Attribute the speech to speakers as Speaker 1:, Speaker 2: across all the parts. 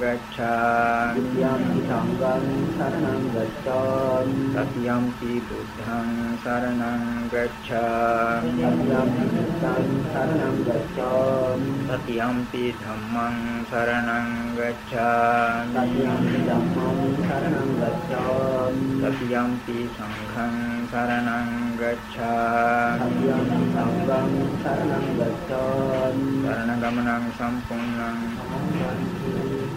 Speaker 1: ගච්ඡාමි। යම්පි සංඝං සරණං ගච්ඡාමි। සතියම්පි බුද්ධං සරණං ගච්ඡාමි। සතියම්පි බුද්ධං සරණං ගච්ඡාමි। සතියම්පි ධම්මං සරණං ගච්ඡාමි। සතියම්පි ධම්මං සරණං ගච්ඡාමි। සතියම්පි සංඝං සරණං ගච්ඡාමි। සතියම්පි සංඝං සරණං ගච්ඡාමි। සරණ ගමනං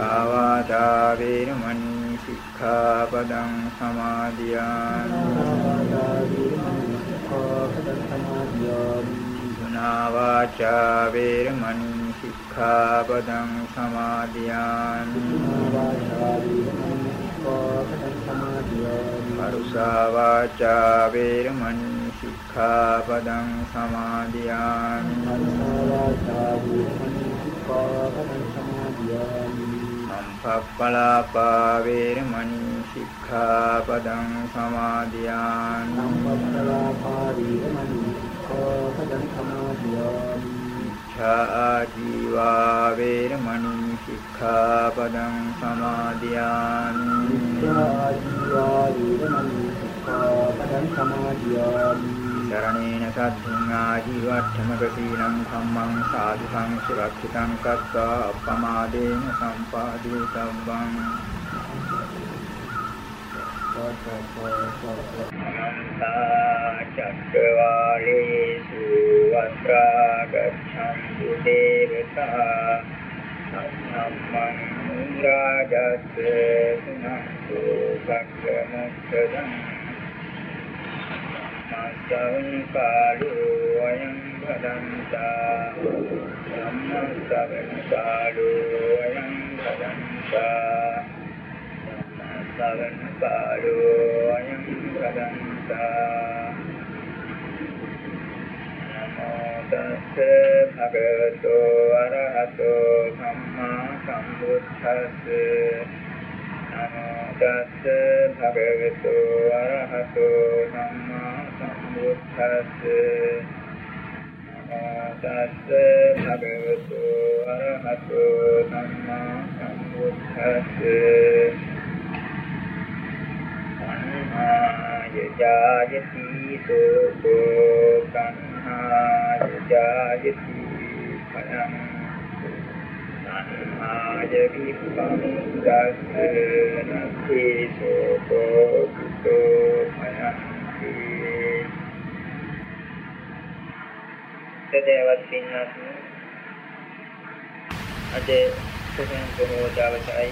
Speaker 1: සාවාදා වේරමණී සික්ඛාපදං සමාදියාමි. සුනා වාචා වේරමණී සික්ඛාපදං සමාදියාමි. පරුසා වාචා වේරමණී සික්ඛාපදං සමාදියාමි. සම්පප්පලාපා වේරමණී සික්ඛාපදං සමාදියාමි. සම්පප්පලාපා වේරමණී සික්ඛාපදං සමාදියාමි මිච්ඡා ජීවා වේරමණී සික්ඛාපදං සමාදියාමි මිච්ඡා ජීවා වේරමණී සික්ඛාපදං සමාදියාමි. සරණේන සද්ධින් ආජීවට්ඨමක සීලං සම්මං සාදු සංසුරක්ෂිතං කତ୍වා අප්පමාදේන සම්පාදේ සම්බං චක්කවාලේසු වත්‍රා ගච්ඡන්තු දේවතා සම්මං රාජස්ස සුනන්තු සක්කමුක්ඛදං සවන් කාලෝ අයං භදන්තා ධම්ම සවන් කාලෝ අයං භදන්තා ධම්ම සවන් කාලෝ අයං භදන්තා නමෝ තස්ස භගවතෝ අරහතෝ සම්මා සම්බුද්දස්ස නමෝ තස්ස භගවතු අරහතෝ සම්මා සම්බුද්දස්ස නමෝ තස්ස භගවතු අරහතෝ සම්මා සම්බුද්දස්ස සංහායජායති සෝකෝ සංහායජායති පරං සංහාය විපංගස්ස නති සෝකෝ කුතෝ සදේවත් පින්නත් අද සසන් බොහෝ දවසයි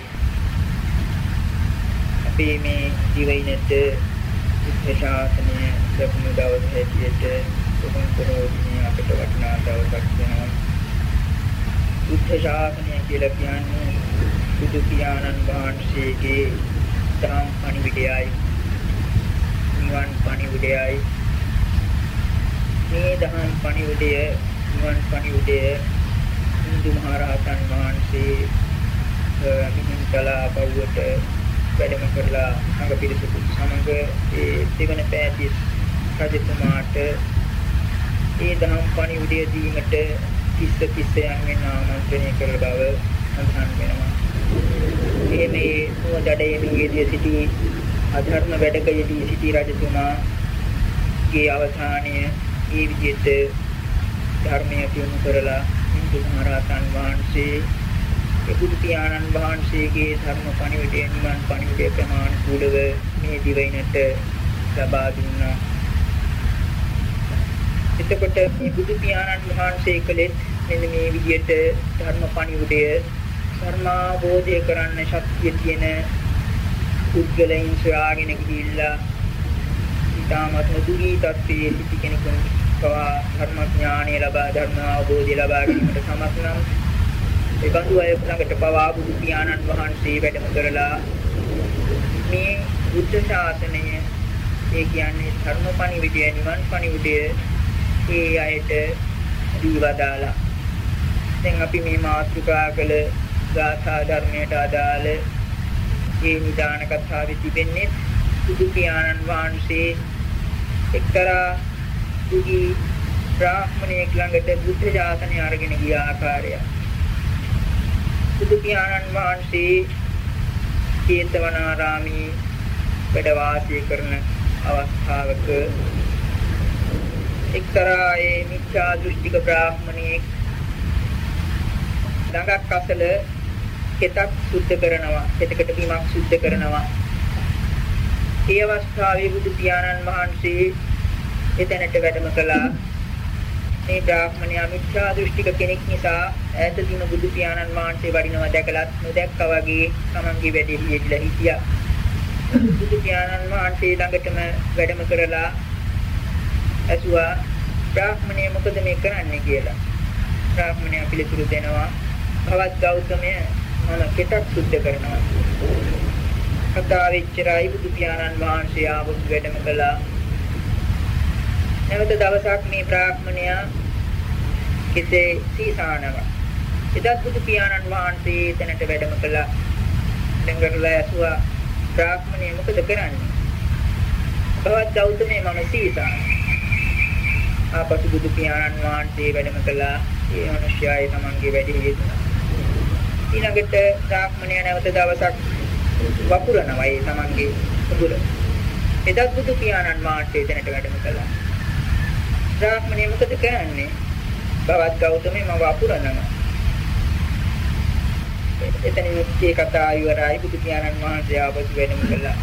Speaker 1: අපි මේ දිවයිනට බුද්ධ ශාසනය ලැබුණු දවස් හැටියට සසන් බොහෝ දිනේ අපට වටිනා දවසක් වෙනවා බුද්ධ ශාසනය කියලා කියන්නේ බුදු පියාණන් වහන්සේගේ ධම් පණිවිඩයයි නිවන් පණිවිඩයයි. මේ දහම් පණිවිඩය නිවන් පණිවිඩය හින්දු මහරහතන් වහන්සේ මිහින්තලා පවුවට වැඩම කරලා සංඝ පිරිසකුත් සමග ඒ දෙවන පෑතිස් රජතුමාට ඒ දහම් පණිවිඩය දීමට කිස්ස කිස්සයන් වෙන ආමන්ත්‍රණය කළ බව සඳහන් වෙනවා. මේ මේ නුවදඩේ මියදී සිටි අධර්ම වැඩකයේදී සිටි රජතුමාගේ අවධානය ඒ විදිහට ධර්මයට යොමු කරලා හින්දු මහරහතන් වහන්සේ බුදු පියාණන් වහන්සේගේ ධර්ම පණිවිඩය නිවන් පණිවිඩය ප්‍රමාණිකූලව මේ දිවයිනට ලබා දුන්නා. එතකොට මේ බුදු පියාණන් වහන්සේ කළේ මෙන්න මේ විදිහට ධර්ම පණිවිඩය ධර්මාබෝධය කරන්න ශක්තිය තියෙන පුද්ගලයන් සොයාගෙන ගිහිල්ලා ඊටමත් දුරී තත්ත්වයේ සිටි කෙනෙකුන් පවා ධර්ම ඥානය ලබා ධර්ම අවබෝධය ලබා ගැනීමට සමත් නම් ඒ බඳු අය ළඟට පවා බුදු පියාණන් වහන්සේ වැඩම කරලා මේ බුද්ධ ශාසනය ඒ කියන්නේ ධර්ම පණිවිඩය නිවන් පණිවිඩය ඒ අයට දීවදාලා දැන් අපි මේ මාතෘකා කළ ගාථා ධර්මයට අදාළ මේ නිදාන කතාවේ තිබෙන්නේ බුදු පියාණන් වහන්සේ එක්තරා දුගී බ්‍රාහ්මණයෙක් ළඟට බුද්ධ ශාසනය අරගෙන ගිය ආකාරය. බුදු පියාණන් වහන්සේ චේතවනාරාමේ වැඩ වාසය කරන අවස්ථාවක එක්තරා ඒ මිත්‍යා දෘෂ්ටික බ්‍රාහ්මණයෙක් ළඟක් අසල කෙතක් සුද්ධ කරනවා කෙතකට බීමක් සුද්ධ කරනවා ඒ අවස්ථාවේ බුදු පියාණන් වහන්සේ එතැනට වැඩම කළා මේ බ්‍රාහ්මණයා මිත්‍යා දෘෂ්ටික කෙනෙක් නිසා ඈත දින බුදු පියාණන් වහන්සේ වඩිනවා දැකලත් නොදැක්කා වගේ තමන්ගේ වැඩේ හියවිලා හිටියා බුදු පියාණන් වහන්සේ ළඟටම වැඩම කරලා ඇසුවා බ්‍රාහ්මණය මොකද මේ කරන්නේ කියලා. බ්‍රාහ්මණයා පිළිතුරු දෙනවා භවත් ගෞතමය මම කෙටක් සුද්ධ කරනවා. කතා වෙච්චරයි බුදු පියාණන් වහන්සේ ආවොත් වැඩම කළා. නැවත දවසක් මේ බ්‍රාහ්මණයා කෙසේ සීසානවා. එදත් බුදු පියාණන් වහන්සේ එතනට වැඩම කළා. දෙංගරලා ඇසුවා බ්‍රාහ්මණය මොකද කරන්නේ? භවත් ගෞතමය මම සීසානවා. ආපසු බුදු පියාණන් වහන්සේ වැඩම කළා. ඒ මිනිස්යායි තමන්ගේ වැඩි යෙදුණා. ඊළඟට බ්‍රාහ්මණයා නැවත දවසක් වපුරනවා ඒ තමන්ගේ උගුර. එදත් බුදු පියාණන් වහන්සේ දැනට වැඩම කළා. බ්‍රාහ්මණයා මොකද කරන්නේ? බවත් ගෞතමේ මම වපුරනවා. එතනින් මේ කතා ඉවරයි බුදු පියාණන් වහන්සේ ආපසු වැඩම කළා.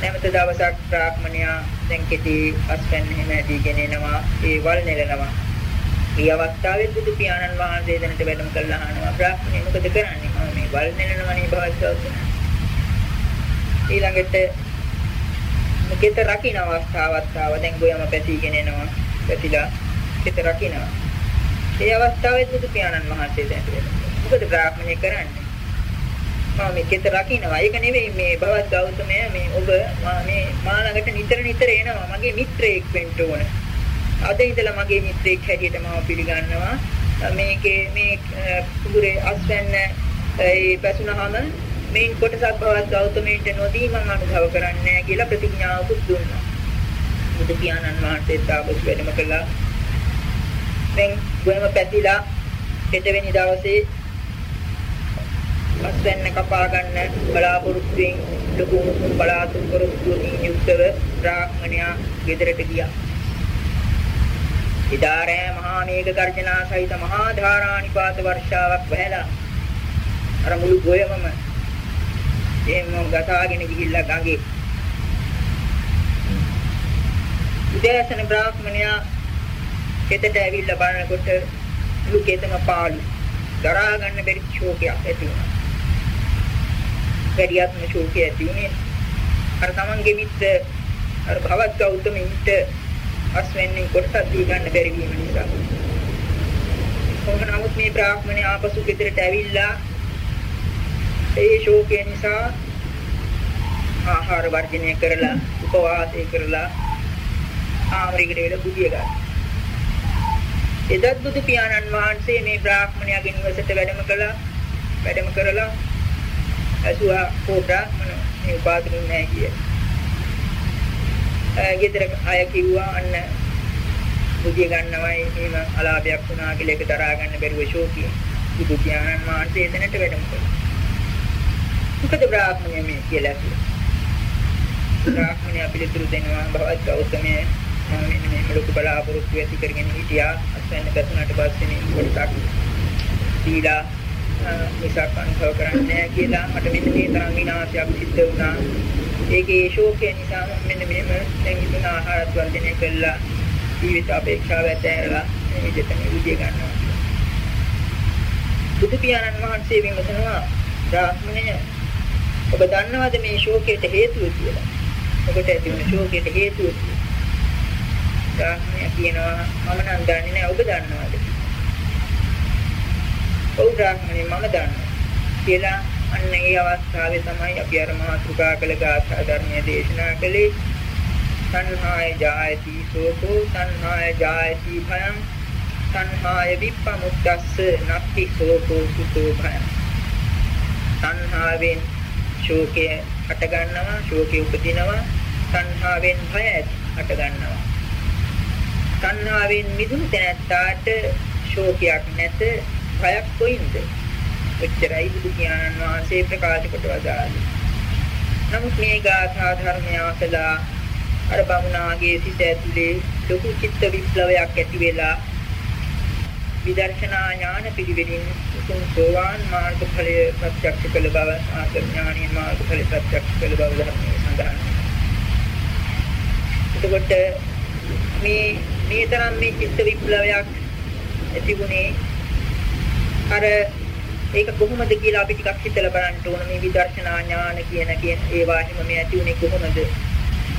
Speaker 1: නැවත දවසක් බ්‍රාහ්මණයා දැන් කෙටි අස්පැන්න එහෙම ඇදීගෙන එනවා ඒ වල් නෙලනවා. මේ අවස්ථාවේ බුදු පියාණන් වහන්සේ දැනට වැඩම කළා අහනවා බ්‍රාහ්මණය මොකද කරන්නේ? මම මේ වල් නෙලනවනේ භාෂාව. ඊළඟට කෙත රකින්න අවස්ථාවක් ආව දැන් ගොයම පැතිගෙන එනවා. පැතිලා කෙත රකින්නවා. ඒ අවස්ථාවේ බුදු පියාණන් වහන්සේ දැනට මොකද බ්‍රාහ්මණය කරන්නේ? මම මේකෙත් රකින්නවා. ඒක නෙවෙයි මේ භවත් ගෞතමය මේ ඔබ මේ මා ළඟට නිතර නිතර එනවා. මගේ මිත්‍රයෙක් වෙන්න ඕන. අද ඉඳලා මගේ මිත්‍රයෙක් හැටියට මම පිළිගන්නවා. මේකේ මේ කුඹුරේ අස්වැන්න ඒ පැසුනහම මේ කොටසක් භවත් ගෞතමයට නොදී මම අනුභව කරන්නේ නැහැ කියලා ප්‍රතිඥාවකුත් දුන්නා. බුදු පියාණන් වහන්සේ තාපස් වැඩම කළා. දැන් ගොයම පැතිලා හෙටවෙනි දවසේ අස්වැන්න කපා ගන්න බලාපොරොත්තුෙන් ලොකු මුතුන් බලාපොරොත්තුකින් යුක්තව බ්‍රාහ්මණයා ගෙදරට ගියා. එදා රෑ මහා මේඝ ගර්ජනා සහිත මහා ධාරානිපාත වර්ෂාවක් වැහැලා අර මුළු ගොයමම එහෙම ගසාගෙන ගිහිල්ලා ගඟේ උදෑසන බ්‍රාහ්මණයා කෙතට ඇවිල්ලා බලනකොට මුළු කෙතම පාළු දරා ගන්න බැරි ශෝකයක් ඇති වුණා. වැඩියත්ම ශෝකය ඇති වුණේ අර තමන්ගේ මිත්‍ර අර භවත් ගෞතමින්ට අස්වැන්නේ කොටසක් දී ගන්න බැරි වීම නිසා. කොහොම නමුත් මේ බ්‍රාහ්මණය ආපසු ගෙදරට ඇවිල්ලා ඒ ශෝකය නිසා ආහාර වර්ජනය කරලා උපවාසය කරලා ආමරයකට වෙලා බුදිය ගන්න. එදත් බුදු පියාණන් වහන්සේ මේ බ්‍රාහ්මණයාගේ නිවසට වැඩම කළා. වැඩම කරලා ඇසුවා කෝටා මම මේ උපාදිනුනේ නැහැ කිය. ගෙදර අය කිව්වා අන්න බුදිය ගන්නවයි එහෙම අලාභයක් වුණා කියලා ඒක දරා ගන්න බැරුව ශෝකිය. බුදු පියාණන් වහන්සේ එතනට වැඩම කළා. මොකද බ්‍රාහ්මණය මේ කියලා කිව්වා. බ්‍රාහ්මණය පිළිතුරු දෙනවා භවත් ගෞතමයේ මම මෙන්න මේ ලොකු බලාපොරොත්තු ඇති කරගෙන හිටියා. අස්වැන්න පැතුනට පස්සේ මේ කොටක් දීලා මිසක් අනුභව කරන්නේ කියලා මට මෙන්න මේ තරම් විනාශයක් සිද්ධ වුණා. ඒකේ ශෝකය නිසා මෙන්න මෙහෙම දැන් ඉන්න ආහාරත් වර්ධනය කළා. ජීවිත අපේක්ෂාව ඇතැරලා මේ විදිහට මේ විදිය ගන්නවා. බුදු පියාණන් වහන්සේ විමසනවා බ්‍රාහ්මණය ඔබ දන්නවද මේ ශෝකයට හේතුව කියලා? ඔබට ඇති වුණ ශෝකයට හේතුව බ්‍රාහ්මණය කියනවා මම නම් දන්නේ නැහැ ඔබ දන්නවද? ඔව් බ්‍රාහ්මණය මම දන්නවා. කියලා අන්න ඒ අවස්ථාවේ තමයි අපි අර මාතෘකා කළ ගාථා ධර්මයේ දේශනා කළේ. තණ්හාය ජායති සෝකෝ තණ්හාය ජායති භයං තණ්හාය විප්පමුක්තස්ස නක්ති සෝකෝ සුතෝ භයං. තණ්හාවෙන් ශෝකය හට ගන්නවා ශෝකය උපදිනවා තණ්හාවෙන් භය හට ගන්නවා. තණ්හාවෙන් මිදුණු තැනැත්තාට ශෝකයක් නැත භයක් කොයින්ද? ඔච්චරයි බුදු පියාණන් වහන්සේ ප්‍රකාශ කොට වදාළේ. නමුත් මේ ගාථා ධර්මය අසලා අර බමුණාගේ සිත ඇතුලේ ලොකු චිත්ත විප්ලවයක් ඇති වෙලා විදර්ශනා ඥාන පිළිවෙලින් උතුම් සෝවාන් මාර්ගඵලය ප්‍රත්‍යක්ෂ කළ බව ආත්මඥානීය මාර්ගඵලය ප්‍රත්‍යක්ෂ කළ බව ධර්මයේ සඳහන්. එතකොට මේ මේ තරම් මේ චිත්ත විප්ලවයක් ඇතිුනේ අර ඒක කොහොමද කියලා අපි ටිකක් හිතලා බලන්න ඕන. මේ විදර්ශනා ඥාන කියන කියන ඒවා හිම මේ ඇතිුනේ කොහොමද?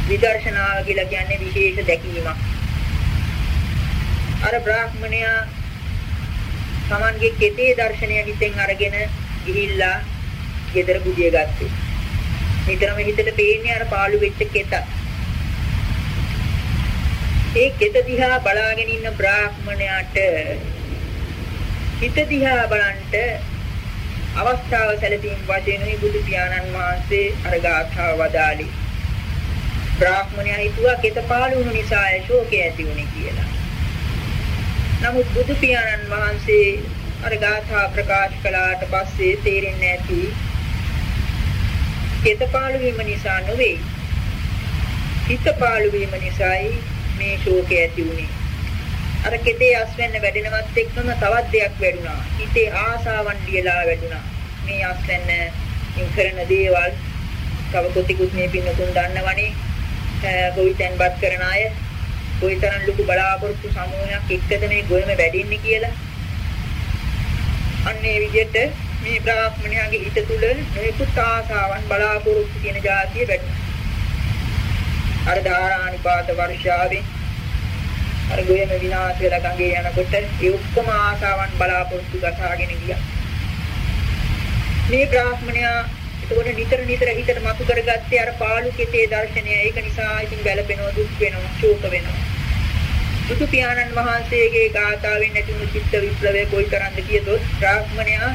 Speaker 1: විදර්ශනාව කියලා කියන්නේ විශේෂ දැකීමක්. අර බ්‍රාහ්මණයා Tamanගේ කෙතේ දර්ශනය හිතෙන් අරගෙන ගිහිල්ලා ගෙදර බුදිය ගත්තේ. නිතරම හිතට පේන්නේ අර පාළු වෙච්ච කෙත. ඒ කෙත දිහා බලාගෙන ඉන්න බ්‍රාහ්මණයාට හිත දිහා බලන්ට අවස්ථාව සැලසීම් වශයෙන් බුදු පියාණන් වහන්සේ අර ගාථාව වදාළි. බ්‍රාහ්මණයා හිතුවා කෙත පාළු වුණු නිසා ශෝකය ඇති වුණේ කියලා. නමුත් බුදු පියාණන් වහන්සේ අර ගාථා ප්‍රකාශ කළාට පස්සේ තේරෙන්නේ නැති හිතපාලු වීම නිසා නොවේ හිතපාලු වීම නිසායි මේ ශෝකය ඇති වුනේ. අර කෙතේ අස්වැන්න වැඩෙනවත් එක්කම තවත් දෙයක් වැඩුණා. හිතේ ආසාවන් ලියලා වැඩුණා. මේ අස්වැන්න කරන දේවල් තව කොටිකුත් මේ පින්නතුන් දන්නවනේ. ගොවිතැන්පත් කරන අය? කොයිතරම් ලොකු බලාපොරොත්තු සමූහයක් එක්කද මේ ගොයම වැඩින්නේ කියලා. අන්න ඒ විදිහට මේ බ්‍රාහ්මණයාගේ හිත තුළ නොයෙකුත් ආසාවන් බලාපොරොත්තු කියන જાතිය වැඩිනවා. අර ධාරානිපාත වර්ෂාවේ අර ගොයම විනාශ වෙලා ගඟේ යනකොට ඒ ඔක්කොම ආසාවන් බලාපොරොත්තු ගසාගෙන ගියා. මේ බ්‍රාහ්මණයා එතකොට නිතර නිතර හිතට මතු කරගත්තේ අර පාළු කෙතේ දර්ශනය. ඒක නිසා ඉතින් ගැළපෙනවා දුක් වෙනවා ශෝක වෙනවා. බුදු පියාණන් වහන්සේගේ ගාථාවෙන් ඇතිවුණු චිත්ත විප්ලවය කොයිතරම්ද කියතොත් බ්‍රාහ්මණයා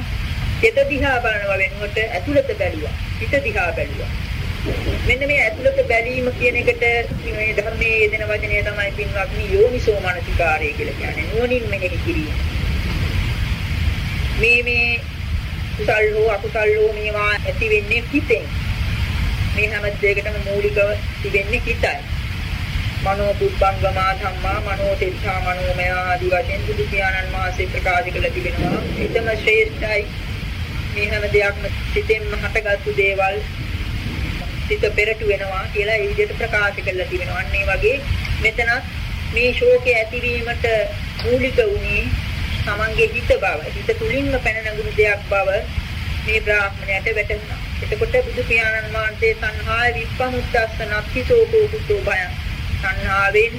Speaker 1: චිත දිහා බලනවා වෙනුවට ඇතුළත බැලුවා. හිත දිහා බැලුවා. මෙන්න මේ ඇතුළත බැලීම කියන එකට මේ ධර්මයේ යෙදෙන වචනය තමයි පින්වත්නි යෝනිසෝ මනසිකාරය කියලා කියන්නේ. නුවණින් මෙනෙහි කිරීම. මේ මේ කුසල් හෝ අකුසල් හෝ මේවා ඇති වෙන්නේ හිතෙන්. මේ හැම දෙයකටම මූලිකව තිබෙන්නේ හිතයි. මනෝ පුබ්බංගමා ධම්මා මනෝ තිත්තා මනෝමය ආදී වශයෙන් බුදු පියාණන් වහන්සේ ප්‍රකාශ කළ තිබෙනවා. ඊටම ශ්‍රේෂ්ඨයි. මේ හැම දෙයක්ම සිතෙන්ම හටගත්තු දේවල් සිත පෙරට වෙනවා කියලා ඒ විදිහට ප්‍රකාශ කරලා තිබෙනවා. අන්න ඒ වගේ මෙතනත් මේ ශෝකය ඇතිවීමට මූලික වුණේ තමන්ගේ හිත බව. හිත තුලින්ම පැන නගුණු දෙයක් බව මේ බ්‍රාහ්මණයට වැටහුණා. එතකොට බුදු පියාණන් වහන්සේ සංහාය විප්පමුත්තස්ස නක්ඛිතෝ කුතෝ භයං සංහාවෙන්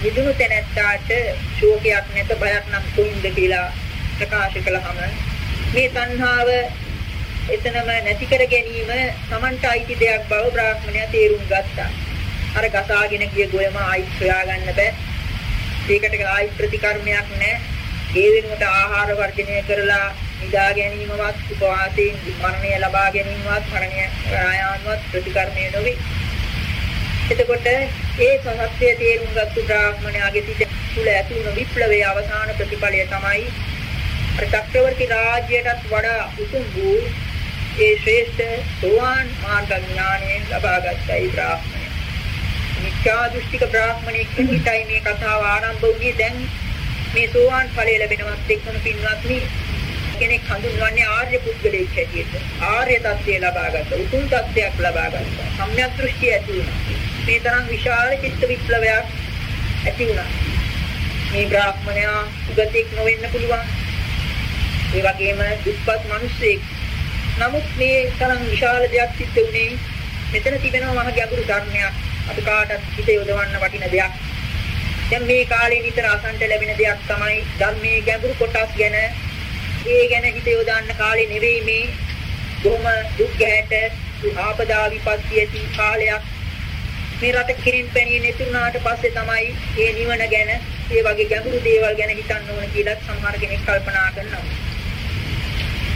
Speaker 1: මිදුණු තැනැත්තාට ශෝකයක් නැත බයක් නම් කොයින්ද කියලා ප්‍රකාශ කළාම මේ සංහාව එතනම නැති කර ගැනීම Tamanට අයිති දෙයක් බව බ්‍රාහ්මණයා තේරුම් ගත්තා. අර ගසාගෙන ගිය ගොයම ආයිත් හොයාගන්න බෑ. ඒකට ආයි ප්‍රතිකර්මයක් නැහැ. ඒ වෙනුවට ආහාර වර්ජනය කරලා නිදා ගැනීමවත් උපවාසයෙන් මරණය ලබා ගැනීමවත් මරණය ආයාමවත් ප්‍රතිකර්මය නොවේ. එතකොට ඒ සත්‍යය තේරුම් ගත්තු බ්‍රාහ්මණයාගේ සිට තුල ඇති වුණු විප්ලවයේ අවසාන ප්‍රතිඵලය තමයි චක්‍රවර්ති රාජ්‍යයටත් වඩා උතුම් වූ ඒ ශ්‍රේෂ්ඨ සෝවාන් මාර්ග ඥානය ලබාගත්තයි බ්‍රාහ්මණය. මිත්‍යා දෘෂ්ටික බ්‍රාහ්මණෙක් හිතයි මේ කතාව ආරම්භ වුණේ දැන් මේ සෝවාන් ඵලය ලැබෙනවත් එක්කම පින්වත්නි කෙනෙක් හඳුන්වන්නේ ආර්ය පුද්ගලයෙක් හැටියට. ආර්ය தත්ත්වය ලබා ගත්ත, උතුම් தත්ත්වයක් ලබා ගත්ත. සම්‍යක් දෘෂ්ටිය ඇති වුණා. මේ තරම් විශාල චිත්ත විප්ලවයක් ඇති වුණා. මේ බ්‍රාහ්මණයා උගතෙක් නොවෙන්න පුළුවන්. ඒ වගේම දුප්පත් මිනිස්සෙක්. නමුත් මේ තරම් විශාල දෙයක් සිද්ධ වුණේ මෙතන තිබෙනවා මහ ගැඹුරු ධර්මයක්. අපි කාටත් හිත යොදවන්න වටින දෙයක්. දැන් මේ කාලේ නිතර අසන්ට ලැබෙන දෙයක් තමයි ධර්මයේ ගැඹුරු කොටස් ගැන ඒ ගැන හිත යොදන්න කාලේ නෙවෙයි මේ බොහොම දුක් ගැහැට ආපදා විපත්ති ඇති කාලයක් මේ රට කිරින් පැණියේ නැතුණාට පස්සේ තමයි මේ නිවන ගැන ඒ වගේ ගැඹුරු දේවල් ගැන හිතන්න ඕන කියලා සමහර කෙනෙක් කල්පනා කරනවා.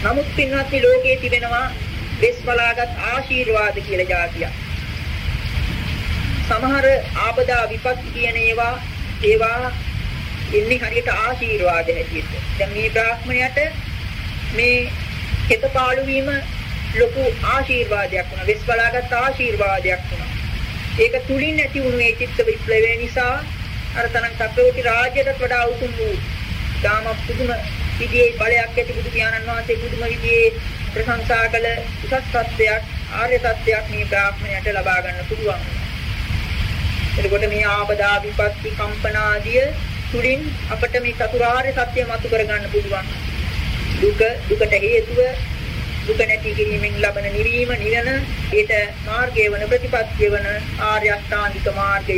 Speaker 1: නමුත් පින්වත්නි ලෝකයේ තිබෙනවා වෙස් බලාගත් ආශිර්වාද කියලා જાතියක්. සමහර ආපදා විපත්ති කියන ඒවා ඒවා ඉන්නේ හරියට ආශිර්වාද හැටියට. දැන් මේ බ්‍රාහ්මණයට මේ කෙතපාළු වීම ලොකු ආශිර්වාදයක් වුණා. වෙස් බලාගත් ආශිර්වාදයක් වුණා. ඒක තුලින් ඇති වුණු මේ චිත්ත විප්ලවය නිසා අර තරම් කප්පෝටි රාජ්‍යයට වඩා උතුම් වූ දාම පුදුම විදියේ බලයක් ඇති බුදු පියාණන් වහන්සේ පුදුම විදියේ ප්‍රශංසා කළ උසස් තත්ත්වයක් ආර්ය තත්ත්වයක් මේ බ්‍රාහ්මණයට ලබා ගන්න පුළුවන්. එතකොට මේ ආපදා විපත්ති කම්පන ආදිය තුලින් අපට මේ චතුරාර්ය සත්‍ය මතු කරගන්න පුළුවන්. දුක දුකට හේතුව දුක නැති කිරීමෙන් ලබන නිවීම නිවන ඊට මාර්ගය වන ප්‍රතිපත්තිය වන ආර්ය අෂ්ටාංගික මාර්ගය.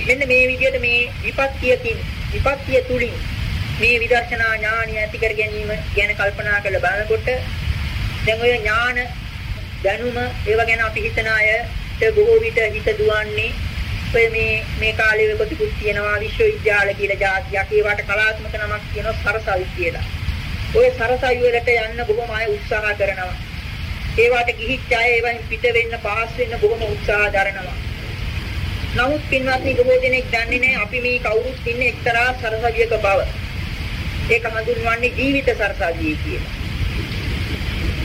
Speaker 1: මෙන්න මේ විදිහට මේ විපත්තියකින් විපත්තිය තුලින් මේ විදර්ශනා ඥානිය ඇති කර ගැනීම ගැන කල්පනා කරලා බලනකොට දැන් ඔය ඥාන දැනුම ඒව ගැන අපි හිතන අයට බොහෝ විට හිත දුවන්නේ ඔය මේ මේ කාලේ වෙකතුකුත් තියෙනවා විශ්වවිද්‍යාල කියලා જાතියක් ඒවට කලාත්මක නමක් කියනවා සරසවි කියලා. ඔය සරසවි වලට යන්න බොහොම අය උත්සාහ කරනවා. ඒවට ගිහිච්ච අය ඒවෙන් පිට වෙන්න පාස් වෙන්න බොහොම උත්සාහ දරනවා. නමුත් පින්වත්නි බොහෝ දෙනෙක් දන්නේ නැහැ අපි මේ කවුරුත් ඉන්නේ එක්තරා සරසවියක බව. ඒක හඳුන්වන්නේ ජීවිත සරසවිය කියලා.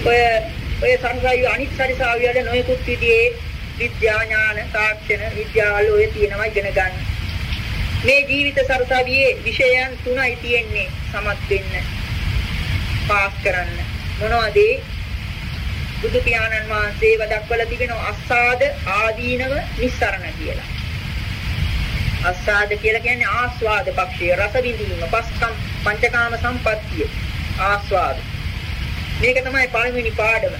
Speaker 1: ඔය ඔය සරසවිය අනිත් සරසවිය වල නොයෙකුත් විදිහේ විද්‍යා ඥාන තාක්ෂණ විද්‍යාවල ඔය තියෙනවා ඉගෙන ගන්න. මේ ජීවිත සරසවියේ විෂයයන් තුනයි තියෙන්නේ සමත් වෙන්න. පාස් කරන්න. මොනවද බුදු පියාණන් වහන්සේ වදක්වලා තිබෙන අස්සාද ආදීනව නිස්සරණ කියලා. අස්සාද කියලා කියන්නේ ආස්වාද පක්ෂය රස විඳීම පස්කම් පංචකාම සම්පත්තිය ආස්වාද. මේක තමයි පළවෙනි පාඩම.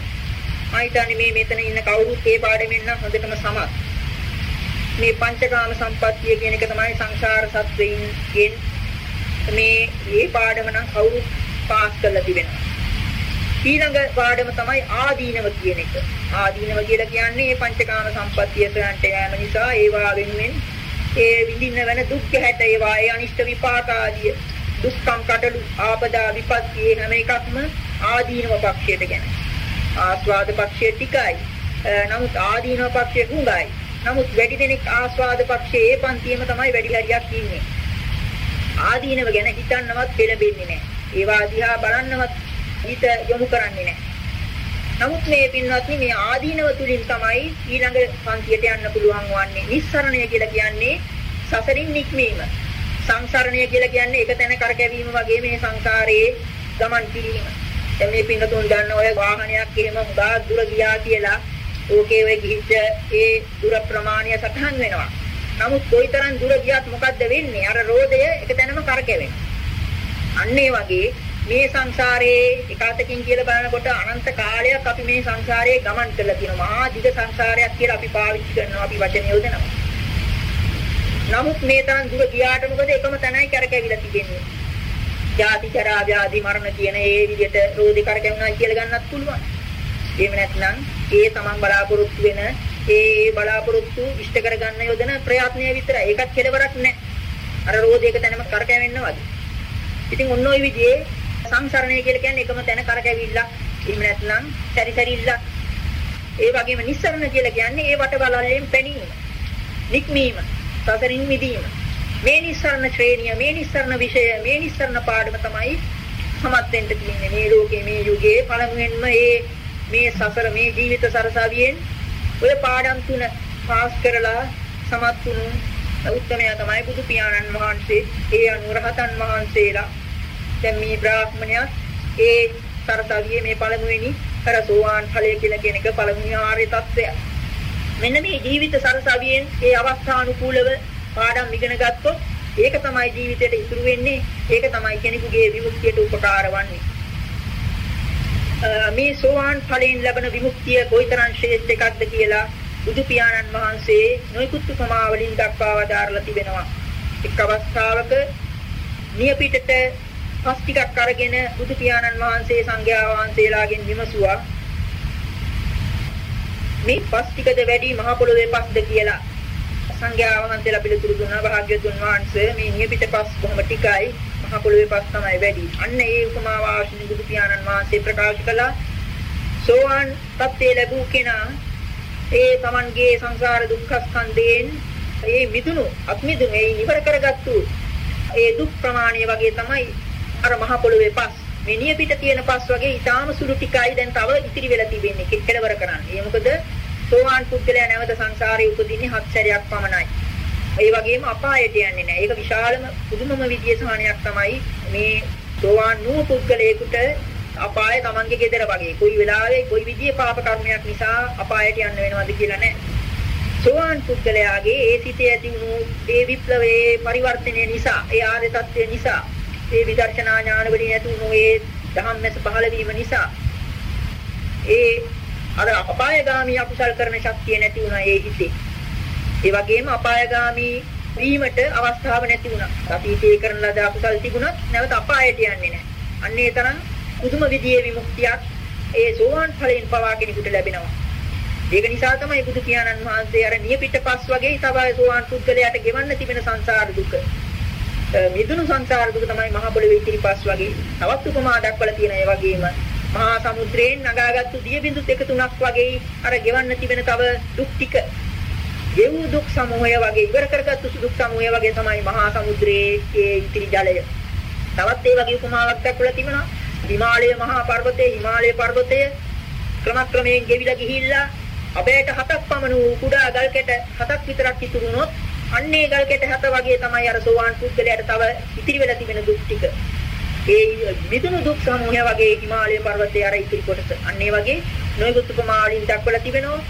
Speaker 1: මම හිතන්නේ මේ මෙතන ඉන්න කවුරුත් ඒ පාඩමෙන් නම් හොඳටම සමත්. මේ පංචකාම සම්පත්තිය කියන එක තමයි සංසාර සත්වයින්ගෙන් මේ මේ පාඩම නම් කවුරුත් පාස් කරලා තිබෙනවා. ඊළඟ පාඩම තමයි ආදීනව කියන එක. ආදීනව කියලා කියන්නේ මේ පංචකාම සම්පත්තිය ප්‍රයන්ට යෑම නිසා ඒවා වෙනුවෙන් ඒ විඳින්න වෙන දුක් ගැට ඒවා ඒ අනිෂ්ට විපාක ආදී දුක්ඛම් කටළු ආපදා විපත්ති හැම එකක්ම ආදීනව පක්ෂයට ගැන. ආස්වාද පක්ෂයේ ටිකයි. නමුත් ආදීනව පක්ෂයේ හුඟයි. නමුත් වැඩි දෙනෙක් ආස්වාද පක්ෂයේ ඒ පන්තියම තමයි වැඩි හරියක් ඉන්නේ. ආදීනව ගැන හිතන්නවත් පෙළඹෙන්නේ නැහැ. ඒවා දිහා බලන්නවත් හිත යොමු කරන්නේ නැහැ. නමුත් මේ පින්වත්නි මේ ආදීනව තුලින් තමයි ඊළඟ පන්තියට යන්න පුළුවන් වන්නේ. නිස්සරණය කියලා කියන්නේ සසරින් නික්මීම. සංසරණය කියලා කියන්නේ එක තැන කරකැවීම වගේ මේ සංසාරයේ ගමන් කිරීම. දැන් මේ පින්නතුන් ගන්න ඔය වාහනයක් එහෙම උදා දුර ගියා කියලා ඕකේ ඔය ගිහිච්ච ඒ දුර ප්‍රමාණය සටහන් වෙනවා. නමුත් කොයිතරම් දුර ගියත් මොකද්ද වෙන්නේ? අර රෝදය එක තැනම කරකැවෙනවා. අන්න ඒ වගේ මේ සංසාරයේ එකතකින් කියලා බලනකොට අනන්ත කාලයක් අපි මේ සංසාරයේ ගමන් කරලා තියෙනවා. මහා දිග සංසාරයක් කියලා අපි පාවිච්චි කරනවා අපි වචන යොදනවා. නමුත් මේ තරම් දුර ගියාට මොකද එකම තැනයි කරකැවිලා තිබෙන්නේ. ජාති ජරා ව්‍යාධි මරණ කියන ඒ විදිහට රෝධි කරකැවුණා කියලා ගන්නත් පුළුවන්. එහෙම නැත්නම් ඒ තමන් බලාපොරොත්තු වෙන ඒ බලාපොරොත්තු ඉෂ්ට කරගන්න යොදන ප්‍රයත්නය විතරයි. ඒකත් කෙලවරක් නැහැ. අර රෝදයක තැනම කරකැවෙන්න වගේ. ඉතින් ඔන්න ඔය විදිහේ සංසරණය කියලා කියන්නේ එකම තැන කරකැවිල්ල. එහෙම නැත්නම් සැරිසැරිල්ල. ඒ වගේම නිස්සරණ කියලා කියන්නේ ඒ වට බලයෙන් පැනීම. නික්මීම. සසරින් මිදීම. මේ නිස්සරණ ශ්‍රේණිය, මේ නිස්සරණ විෂය, මේ නිස්සරණ පාඩම තමයි සමත් වෙන්න තියෙන්නේ. මේ ලෝකේ මේ යුගයේ පළමුවෙන්ම මේ මේ සසර මේ ජීවිත සරසාවියෙන් ඔය පාඩම් තුන පාස් කරලා සමත් වුණු උත්තමයා තමයි බුදු පියාණන් වහන්සේ. ඒ අනුරහතන් වහන්සේලා. දැන් මේ බ්‍රාහ්මණයා ඒ සරසාවියේ මේ පළමුවෙනි අර සෝවාන් ඵලය කියලා කියන එක පළමුවෙනි ආර්ය తත්වය. මෙන්න මේ ජීවිත සරසාවියෙන් ඒ අවස්ථානුකූලව පාඩම් ඉගෙන ගත්තොත් ඒක තමයි ජීවිතයට ඉතුරු වෙන්නේ. ඒක තමයි කෙනෙකුගේ විමුක්තියට උපකාර වන්නේ. මේ සෝවාන් ඵලයෙන් ලැබෙන විමුක්තිය කොයිතරම් ශ්‍රේෂ්ඨ එකක්ද කියලා බුදු පියාණන් වහන්සේ නොයෙකුත් උපමා වලින් දක්වා වදාරලා තිබෙනවා. එක් අවස්ථාවක නියපිටට පස් ටිකක් අරගෙන බුදු පියාණන් වහන්සේ සංඝයා වහන්සේලාගෙන් විමසුවා මේ පස් ටිකද වැඩි මහ පොළොවේ පස්ද කියලා සංඝයා වහන්සේලා පිළිතුරු දුන්නා භාග්‍යතුන් වහන්සේ මේ නියපිට පස් බොහොම ටිකයි මහ පොළොවේ පස් තමයි වැඩි. අන්න ඒ උපමාව ආශිනි බුදු පියාණන් වහන්සේ ප්‍රකාශ කළා. සෝවාන් තත්ත්වයේ ලැබූ කෙනා ඒ Tamanගේ සංසාර දුක්ඛ ස්කන්ධයෙන් ඒ මිදුණු අත්මිදුණු ඒ ඉවර කරගත්තු ඒ දුක් ප්‍රමාණය වගේ තමයි අර මහ පොළොවේ පස් මේ නියපිට තියෙන පස් වගේ ඊටාම සුළු ටිකයි දැන් තව ඉතිරි වෙලා තිබෙන්නේ කෙලවර කරන්න. ඒ මොකද සෝවාන් පුද්ගලයා නැවත සංසාරේ උපදින්නේ හත් සැරයක් පමණයි. ඒ වගේම අපායට යන්නේ නැහැ. ඒක විශාලම පුදුමම විදියේ සහනයක් තමයි මේ සෝවාන් නූ පුද්ගලයෙකුට අපාය Tamange gedara වගේ. කොයි වෙලාවෙ කොයි විදියේ පාප කර්මයක් නිසා අපායට යන්න වෙනවද කියලා නැහැ. සෝවාන් පුද්ගලයාගේ ඒ සිතේ ඇති වුණු ඒ විප්ලවයේ පරිවර්තනය නිසා, ඒ ආර්ය తත්වය නිසා ඒ විදර්ශනා ඥාන වලින් ඇති වුණු ඒ ධම්මස පහළ වීම නිසා ඒ අර අපායගාමී අකුසල් කරන ශක්තිය නැති වුණා ඒ හිතේ. ඒ වගේම අපායගාමී වීමට අවස්ථාව නැති වුණා. අතීතයේ කරන ලද අකුසල් තිබුණත් නැවත අපායට යන්නේ නැහැ. අන්න ඒ තරම් පුදුම විදියේ විමුක්තියක් ඒ සෝවාන් ඵලයෙන් පවා කෙනෙකුට ලැබෙනවා. ඒක නිසා තමයි බුදු පියාණන් වහන්සේ අර නියපිට පස් වගේ තව සෝවාන් පුද්ගලයාට ගෙවන්න තිබෙන සංසාර දුක මිදුණු සංසාර දුක තමයි මහ පොළොවේ ඉතිරිපස් වගේ තවත් උපමා දක්වලා තියෙන ඒ වගේම මහා සමුද්‍රයෙන් නගාගත්තු දිය බිඳු දෙක තුනක් වගේ අර ගෙවන්න තිබෙන තව දුක් ටික. ගෙව් දුක් සමූහය වගේ ඉවර කරගත්තු දුක් සමූහය වගේ තමයි මහා සමුද්‍රයේ ඒ ඉතිරි ජලය. තවත් ඒ වගේ උපමාවක් දක්වලා තිබෙනවා. හිමාලය මහා පර්වතයේ හිමාලය පර්වතය ක්‍රමක්‍රමයෙන් ගෙවිලා ගිහිල්ලා අපේට හතක් පමණ වූ කුඩා ගල් කැට හතක් විතරක් ඉතුරු වුණොත් අන්නේ ගල් කැට හත වගේ තමයි අර සෝවාන් පුද්ගලයාට තව ඉතිරි වෙලා තිබෙන දුක් ටික. ඒ මිදුණු දුක් සමූහය වගේ හිමාලය පර්වතයේ අර ඉතිරි කොටස. අන්නේ වගේ නොයෙකුත් උපමාවලින් දක්වලා තිබෙනවා.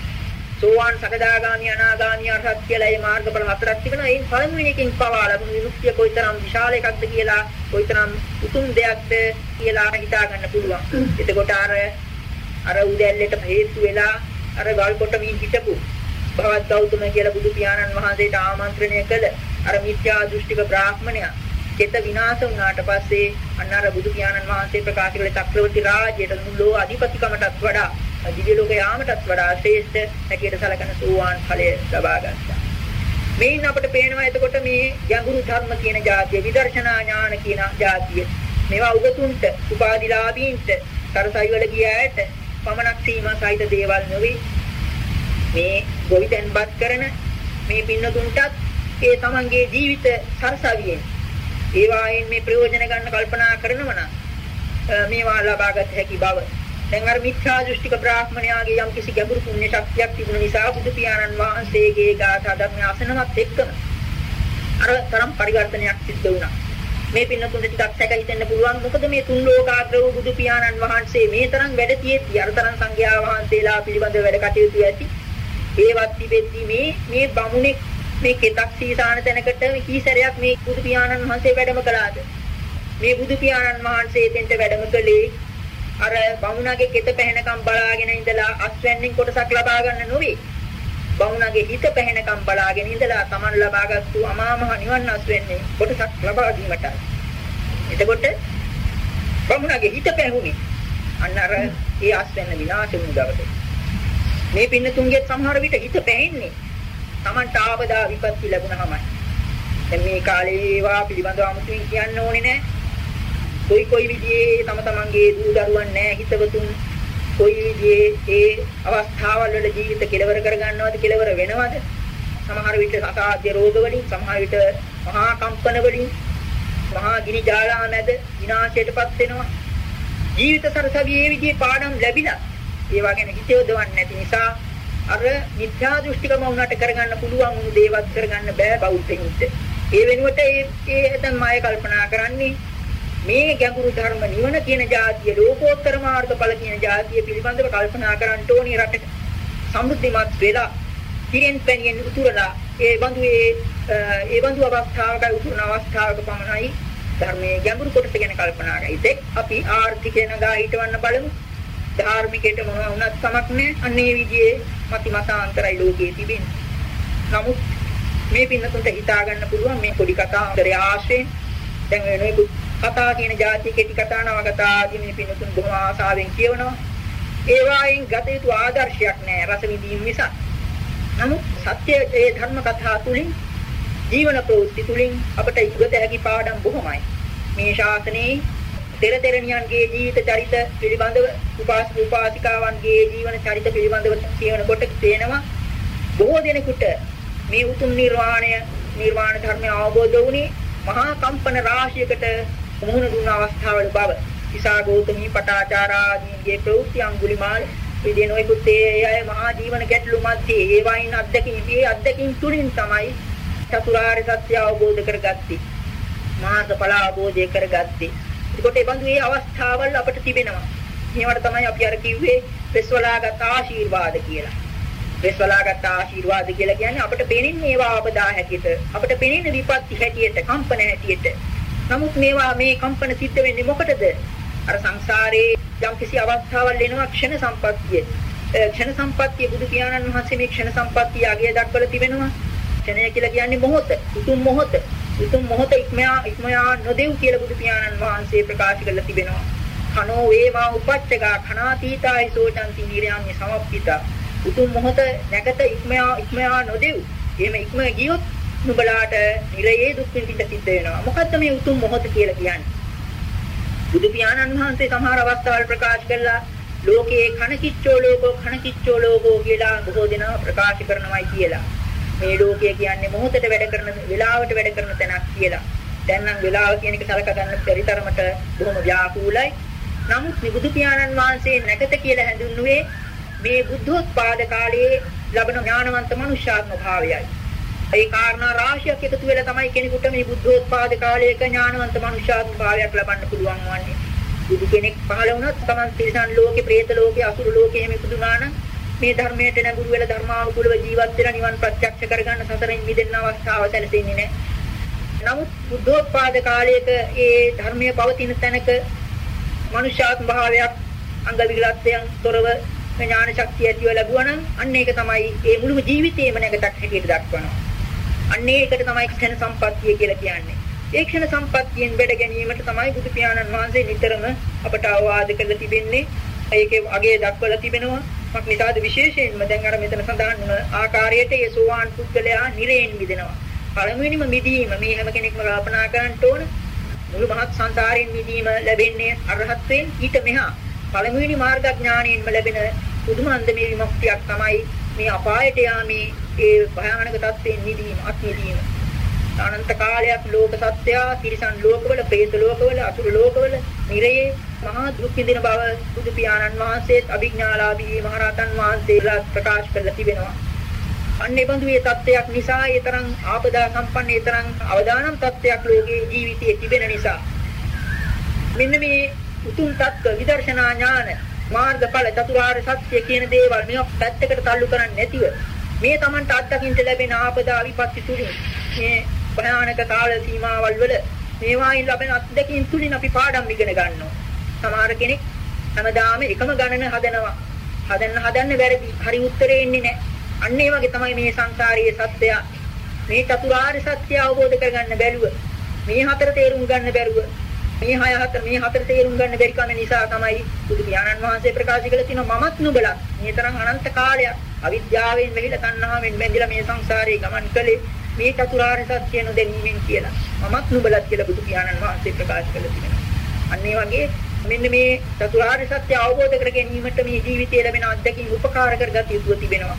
Speaker 1: සෝවාන් සකදාගාමි අනාගාමි අරහත් කියලා මේ මාර්ගඵල හතරක් තිබෙනවා. ඒන් පළමුවෙනි එකෙන් පවා ලැබුණු විමුක්තිය කොයිතරම් විශාල එකක්ද කියලා, කොයිතරම් උතුම් දෙයක්ද කියලා හිතා ගන්න පුළුවන්. එතකොට අර අර උදැල්ලට හේතු වෙලා අර ගල් කොටමින් හිටපු භවත් ගෞතම කියලා බුදු පියාණන් වහන්සේට ආමන්ත්‍රණය කළ අර මිත්‍යා දෘෂ්ටික බ්‍රාහ්මණයා චේත විනාශ වුණාට පස්සේ අන්න අර බුදු පියාණන් වහන්සේ ප්‍රකාශ කළ චක්‍රවර්ති රාජ්‍යයට මුළු අධිපතිකමටත් වඩා දිව්‍ය ලෝක යාමටත් වඩා ශ්‍රේෂ්ඨ හැටියට සැලකෙන සෝවාන් ඵලය ලබා ගත්තා. මේන් අපිට පේනවා එතකොට මේ ගැඹුරු ධර්ම කියන જાතිය විදර්ශනා ඥාන කියන જાතිය මේවා උගතුන්ට උපාධිලාභීන්ට සරසයිවල ගිය ඇයට පමණක් සීමා සහිත දේවල් නෙවෙයි මේ ගොවිතැන්පත් කරන මේ පින්නතුන්ටත් ඒ තමන්ගේ ජීවිත සරසවියෙන්. ඒ වායින් මේ ප්‍රයෝජන ගන්න කල්පනා කරනවා නම් මේවා ලබාගත හැකි බව. දැන් අර මිත්‍යා දෘෂ්ටික බ්‍රාහ්මණයාගේ යම් කිසි ගැඹුරු පුණ්‍ය ශක්තියක් තිබුණ නිසා බුදු පියාණන් වහන්සේගේ ගාථා ධර්ම අසනවත් එක්කම අර තරම් පරිවර්තනයක් සිද්ධ වුණා. මේ පින්නතුන්ට ටිකක් සැක හිතෙන්න පුළුවන්. මොකද මේ තුන් ලෝකාග්‍ර වූ බුදු පියාණන් වහන්සේ මේ තරම් වැඩ තියෙද්දි අර තරම් සංඝයා වහන්සේලා පිළිබඳව වැඩ කටයුතු ඇති. ඒවත් තිබෙද්දි මේ මේ බමුණෙක් මේ කෙතක් සීසාන තැනකට කී සැරයක් මේ බුදු පියාණන් වහන්සේ වැඩම කළාද? මේ බුදු පියාණන් වහන්සේ දෙන්ට වැඩම කළේ අර බමුණගේ කෙත පැහැනකම් බලාගෙන ඉඳලා අස්වැන්නින් කොටසක් ලබා ගන්න නොවේ. බමුණගේ හිත පැහැනකම් බලාගෙන ඉඳලා Taman ලබාගත්තු අමා මහ නිවන් අස්වැන්නේ කොටසක් ලබා දීමට එතකොට බමුණගේ හිත පැහැුනේ අන්න අර ඒ අස්වැන්න විනාශ වුණු දවසේ. මේ පින්නතුන්ගේ සමහර විට හිත පැහැෙන්නේ. Tamanට ආපදා විපත්ති ලැබුණාමයි. දැන් මේ කාලේ ඒවා පිළිබඳව 아무තුන් කියන්න ඕනේ නැහැ. කොයි කොයි විදිහේ තම තමන්ගේ දූ දරුවන් නැහැ හිතවතුන් කොයි විදිහේ ඒ අවස්ථාවල් වල ජීවිත කෙලවර කරගන්නවද කෙලවර වෙනවද සමහර විට අසාධ්‍ය රෝග වලින් සමහර විට මහා කම්පන වලින් මහා ගිනි ජාලා මැද විනාශයටපත් වෙනවා ජීවිත සරසවියේ විදිහේ පාඩම් ලැබිලා ඒවා ගැන හිත යොදවන්නේ නැති නිසා අර මිත්‍යා දෘෂ්ටිකම වුණාට කරගන්න පුළුවන් වුණු දේවත් කරගන්න බෑ බෞද්ධයින්ට. ඒ වෙනුවට ඒ ඒ තමයි කල්පනා කරන්නේ මේ ගැඹුරු ධර්ම නිවන කියන જાතිය ලෝකෝත්තර මාර්ගඵල කියන જાතිය පිළිබඳව කල්පනා කරන්න ඕනේ රටක සම්මුතිමත් වෙලා කිරෙන් පැනියෙන් උතුරලා ඒ බඳු ඒ ඒ බඳු අවස්ථාවක උතුරන අවස්ථාවක පමණයි ධර්මයේ ගැඹුරු කොටස ගැන කල්පනා කරයිද අපි ආර්ථිකය නගා හිටවන්න බලමු ධාර්මිකයට මොනවා වුණත් කමක් නැහැ. අන්නේ විදිහේ මති මතාන්තරයි ලෝකයේ තිබෙන්නේ. නමුත් මේ පින්නතුන්ට හිතා ගන්න පුළුවන් මේ පොඩි කතා අතරේ ආශ්‍රයෙන් දැන් වෙනුයි කතා කියන જાති කෙටි කතා නව කතා ආදී මේ පින්නතුන් බොහොම ආසාවෙන් කියවනවා. ඒවායින් ගත යුතු ආදර්ශයක් නැහැ රස විඳීම නිසා. නමුත් සත්‍ය ඒ ධර්ම කතා තුලින් ජීවන ප්‍රවෘත්ති තුලින් අපට ඉගත හැකි පාඩම් බොහොමයි. මේ ශාසනයේ තෙර තෙරණියන්ගේ ජීවිත චරිත පිළිබඳව උපාසක උපාසිකාවන්ගේ ජීවන චරිත පිළිබඳව කියනකොට තේනවා බොහෝ දෙනෙකුට මේ උතුම් නිර්වාණය නිර්වාණ ධර්මය අවබෝධ වුණේ මහා කම්පන රාශියකට මුහුණ දුන්න අවස්ථාවල බව. ඉසා ගෞතමී පටාචාරාදීන්ගේ ප්‍රවෘත්ති අඟුලිමාල විදින ඔයකුත් ඒ අය මහා ජීවන ගැටලු මැද්දේ ඒ වයින් අත්දැකීම් මේ අත්දැකීම් තුලින් තමයි චතුරාර්ය සත්‍ය අවබෝධ කරගත්තේ. මාර්ගඵල අවබෝධය කරගත්තේ. ඒකට ඒ බඳු මේ අවස්ථාවල් අපිට තිබෙනවා. මේවට තමයි අපි අර කිව්වේ වෙස්වලාගත් ආශිර්වාද කියලා. වෙස්වලාගත් ආශිර්වාද කියලා කියන්නේ අපිට පේනින්නේ ඒවා අපදා හැටියට. අපිට පේනින්නේ විපත්ති හැටියට, කම්පන හැටියට. නමුත් මේවා මේ කම්පන සිද්ධ වෙන්නේ මොකටද? අර සංසාරේ යම් කිසි අවස්ථාවල් එනවා ක්ෂණ සම්පත්තිය. ක්ෂණ සම්පත්තිය බුදු පියාණන් වහන්සේ මේ ක්ෂණ සම්පත්තිය අගය දක්වලා තිබෙනවා. ක්ෂණය කියලා කියන්නේ මොහොත, උතුම් මොහොත. උතුම් මොහොත ඉක්මයා ඉක්මයා නොදෙව් කියලා බුදු පියාණන් වහන්සේ ප්‍රකාශ කරලා තිබෙනවා. කනෝ වේවා උපච්චගා khනාතීතායි සෝචන්ති නිර්යාම්‍ය සමප්පිතා. උතුම් මොහොත නැගත ඉක්මයා ඉක්මයා නොදෙව්. එහෙම ඉක්ම ගියොත් නුඹලාට නිරයේ දුක් විඳින්න සිද්ධ වෙනවා. මොකද්ද මේ උතුම් මොහොත කියලා කියන්නේ? බුදු පියාණන් වහන්සේ සමහර අවස්ථාවල් ප්‍රකාශ කළා ලෝකයේ කන කිච්චෝ ලෝකෝ කන කිච්චෝ ලෝකෝ කියලා බොහෝ දෙනා ප්‍රකාශ කරනවායි කියලා. මේ ලෝකය කියන්නේ මොහොතට වැඩ කරන වෙලාවට වැඩ කරන තැනක් කියලා. දැන් නම් වෙලාව කියන එක සලක ගන්න බැරි තරමට බොහොම ව්‍යාකූලයි. නමුත් මේ බුදු පියාණන් වහන්සේ නැකත කියලා හැඳින්වුවේ මේ බුද්ධෝත්පාද කාලයේ ලබන ඥානවන්ත මනුෂ්‍යාත්ම භාවයයි. ඒ කාරණා රාශියක් එකතු වෙලා තමයි කෙනෙකුට මේ බුද්ධෝත්පාද කාලයක ඥානවන්ත මනුෂ්‍යාත්ම භාවයක් ලබන්න පුළුවන් වන්නේ. බුදු කෙනෙක් පහළ වුණත් තමන් තිරිසන් ලෝකේ, പ്രേත ලෝකේ, අසුර ලෝකේ එහෙම ඉපදුනා නම් මේ ධර්මයට නැඹුරු වෙලා ධර්මානුකූලව ජීවත් වෙලා නිවන් ප්‍රත්‍යක්ෂ කරගන්න සසරෙන් මිදෙන්න අවස්ථාව සැලසෙන්නේ නැහැ. නමුත් බුද්ධෝත්පාද කාලයක ඒ ධර්මයේ පවතින තැනක මනුෂ්‍යාත්ම භාවයක් අංග විකලත්වයන් තොරව ඥාන ශක්තිය ඇතිව ලැබුවා නම් අන්න ඒක තමයි ඒ මුළු ජීවිතේම නැගතක් හැටියට දක්වනවා. අන්න ඒකට තමයි ක්ෂණ සම්පත්තිය කියලා කියන්නේ. ඒ ක්ෂණ සම්පත්තියෙන් වැඩ ගැනීමට තමයි බුදු පියාණන් වහන්සේ නිතරම අපට අවවාද කරලා තිබෙන්නේ. ඒකේ අගේ දක්වලා තිබෙනවා. මක් නිසාද විශේෂයෙන්ම දැන් අර මෙතන සඳහන් වන ආකාරයට ඒ සෝවාන් පුද්ගලයා නිරේන් මිදෙනවා. පළමුවෙනිම මිදීම මේ හැම කෙනෙක්ම කල්පනා කරන්න ඕන. මුළු මහත් සංසාරයෙන් මිදීම ලැබෙන්නේ අරහත්යෙන් ඊට මෙහා පළමුවෙනි මාර්ගඥාණයෙන්ම ලැබෙන පුදුම අන්දමේ විමුක්තියක් තමයි මේ අපායට යාමේ ඒ භයානක තත්ත්වයෙන් නිදීම අත්මිදීම අනන්ත කාලයක් ලෝක සත්‍යය තිරිසන් ලෝකවල പ്രേත ලෝකවල අසුර ලෝකවල නිරයේ මහා දුක් විඳින බව බුදු පියාණන් වහන්සේත් අභිඥාලාභී මහරහතන් වහන්සේලා ප්‍රකාශ කරලා තිබෙනවා. අන්න ඒ බඳු මේ தත්ත්වයක් නිසා ඒ තරම් ආපදා සම්පන්න ඒ තරම් අවදානම් தත්ත්වයක් ලෝකේ ජීවිතයේ තිබෙන නිසා මෙන්න මේ උතුම් தත්ත්ව විදර්ශනා ඥාන මාර්ගඵල චතුරාර්ය සත්‍ය කියන දේවල් මේවා පැත්තකට තල්ලු කරන්නේ නැතිව මේ Tamanට අත්දකින්න ලැබෙන ආපදා විපත්ති තුලින් මේ භයානක කාල සීමාවල් වල මේවායින් ලැබෙන අත්දැකීම් තුලින් අපි පාඩම් ඉගෙන ගන්නවා සමහර කෙනෙක් හැමදාම එකම ගණන හදනවා. හදන්න හදන්න වැරදි. හරි උත්තරේ එන්නේ නැහැ. අන්න ඒ වගේ තමයි මේ සංසාරයේ සත්‍යය. මේ චතුරාර්ය සත්‍ය අවබෝධ කරගන්න බැරුව මේ හතර තේරුම් ගන්න බැරුව මේ හය හතර මේ හතර තේරුම් ගන්න බැරි කම නිසා තමයි බුදු පියාණන් වහන්සේ ප්‍රකාශ කළ තියෙනවා මමත් නුඹලා මේ තරම් අනන්ත කාලයක් අවිද්‍යාවෙන් වෙහිලා තණ්හාවෙන් බැඳිලා මේ සංසාරේ ගමන් කළේ මේ චතුරාර්ය සත්‍ය නොදැනීමෙන් කියලා. මමත් නුඹලත් කියලා බුදු පියාණන් වහන්සේ ප්‍රකාශ කළ තියෙනවා. අන්න ඒ වගේ මෙන්න මේ චතුරාර්ය සත්‍ය අවබෝධ කර ගැනීමට මේ ජීවිතයේ ලැබෙන අත්දැකීම් උපකාර කරගත යුතු තිබෙනවා.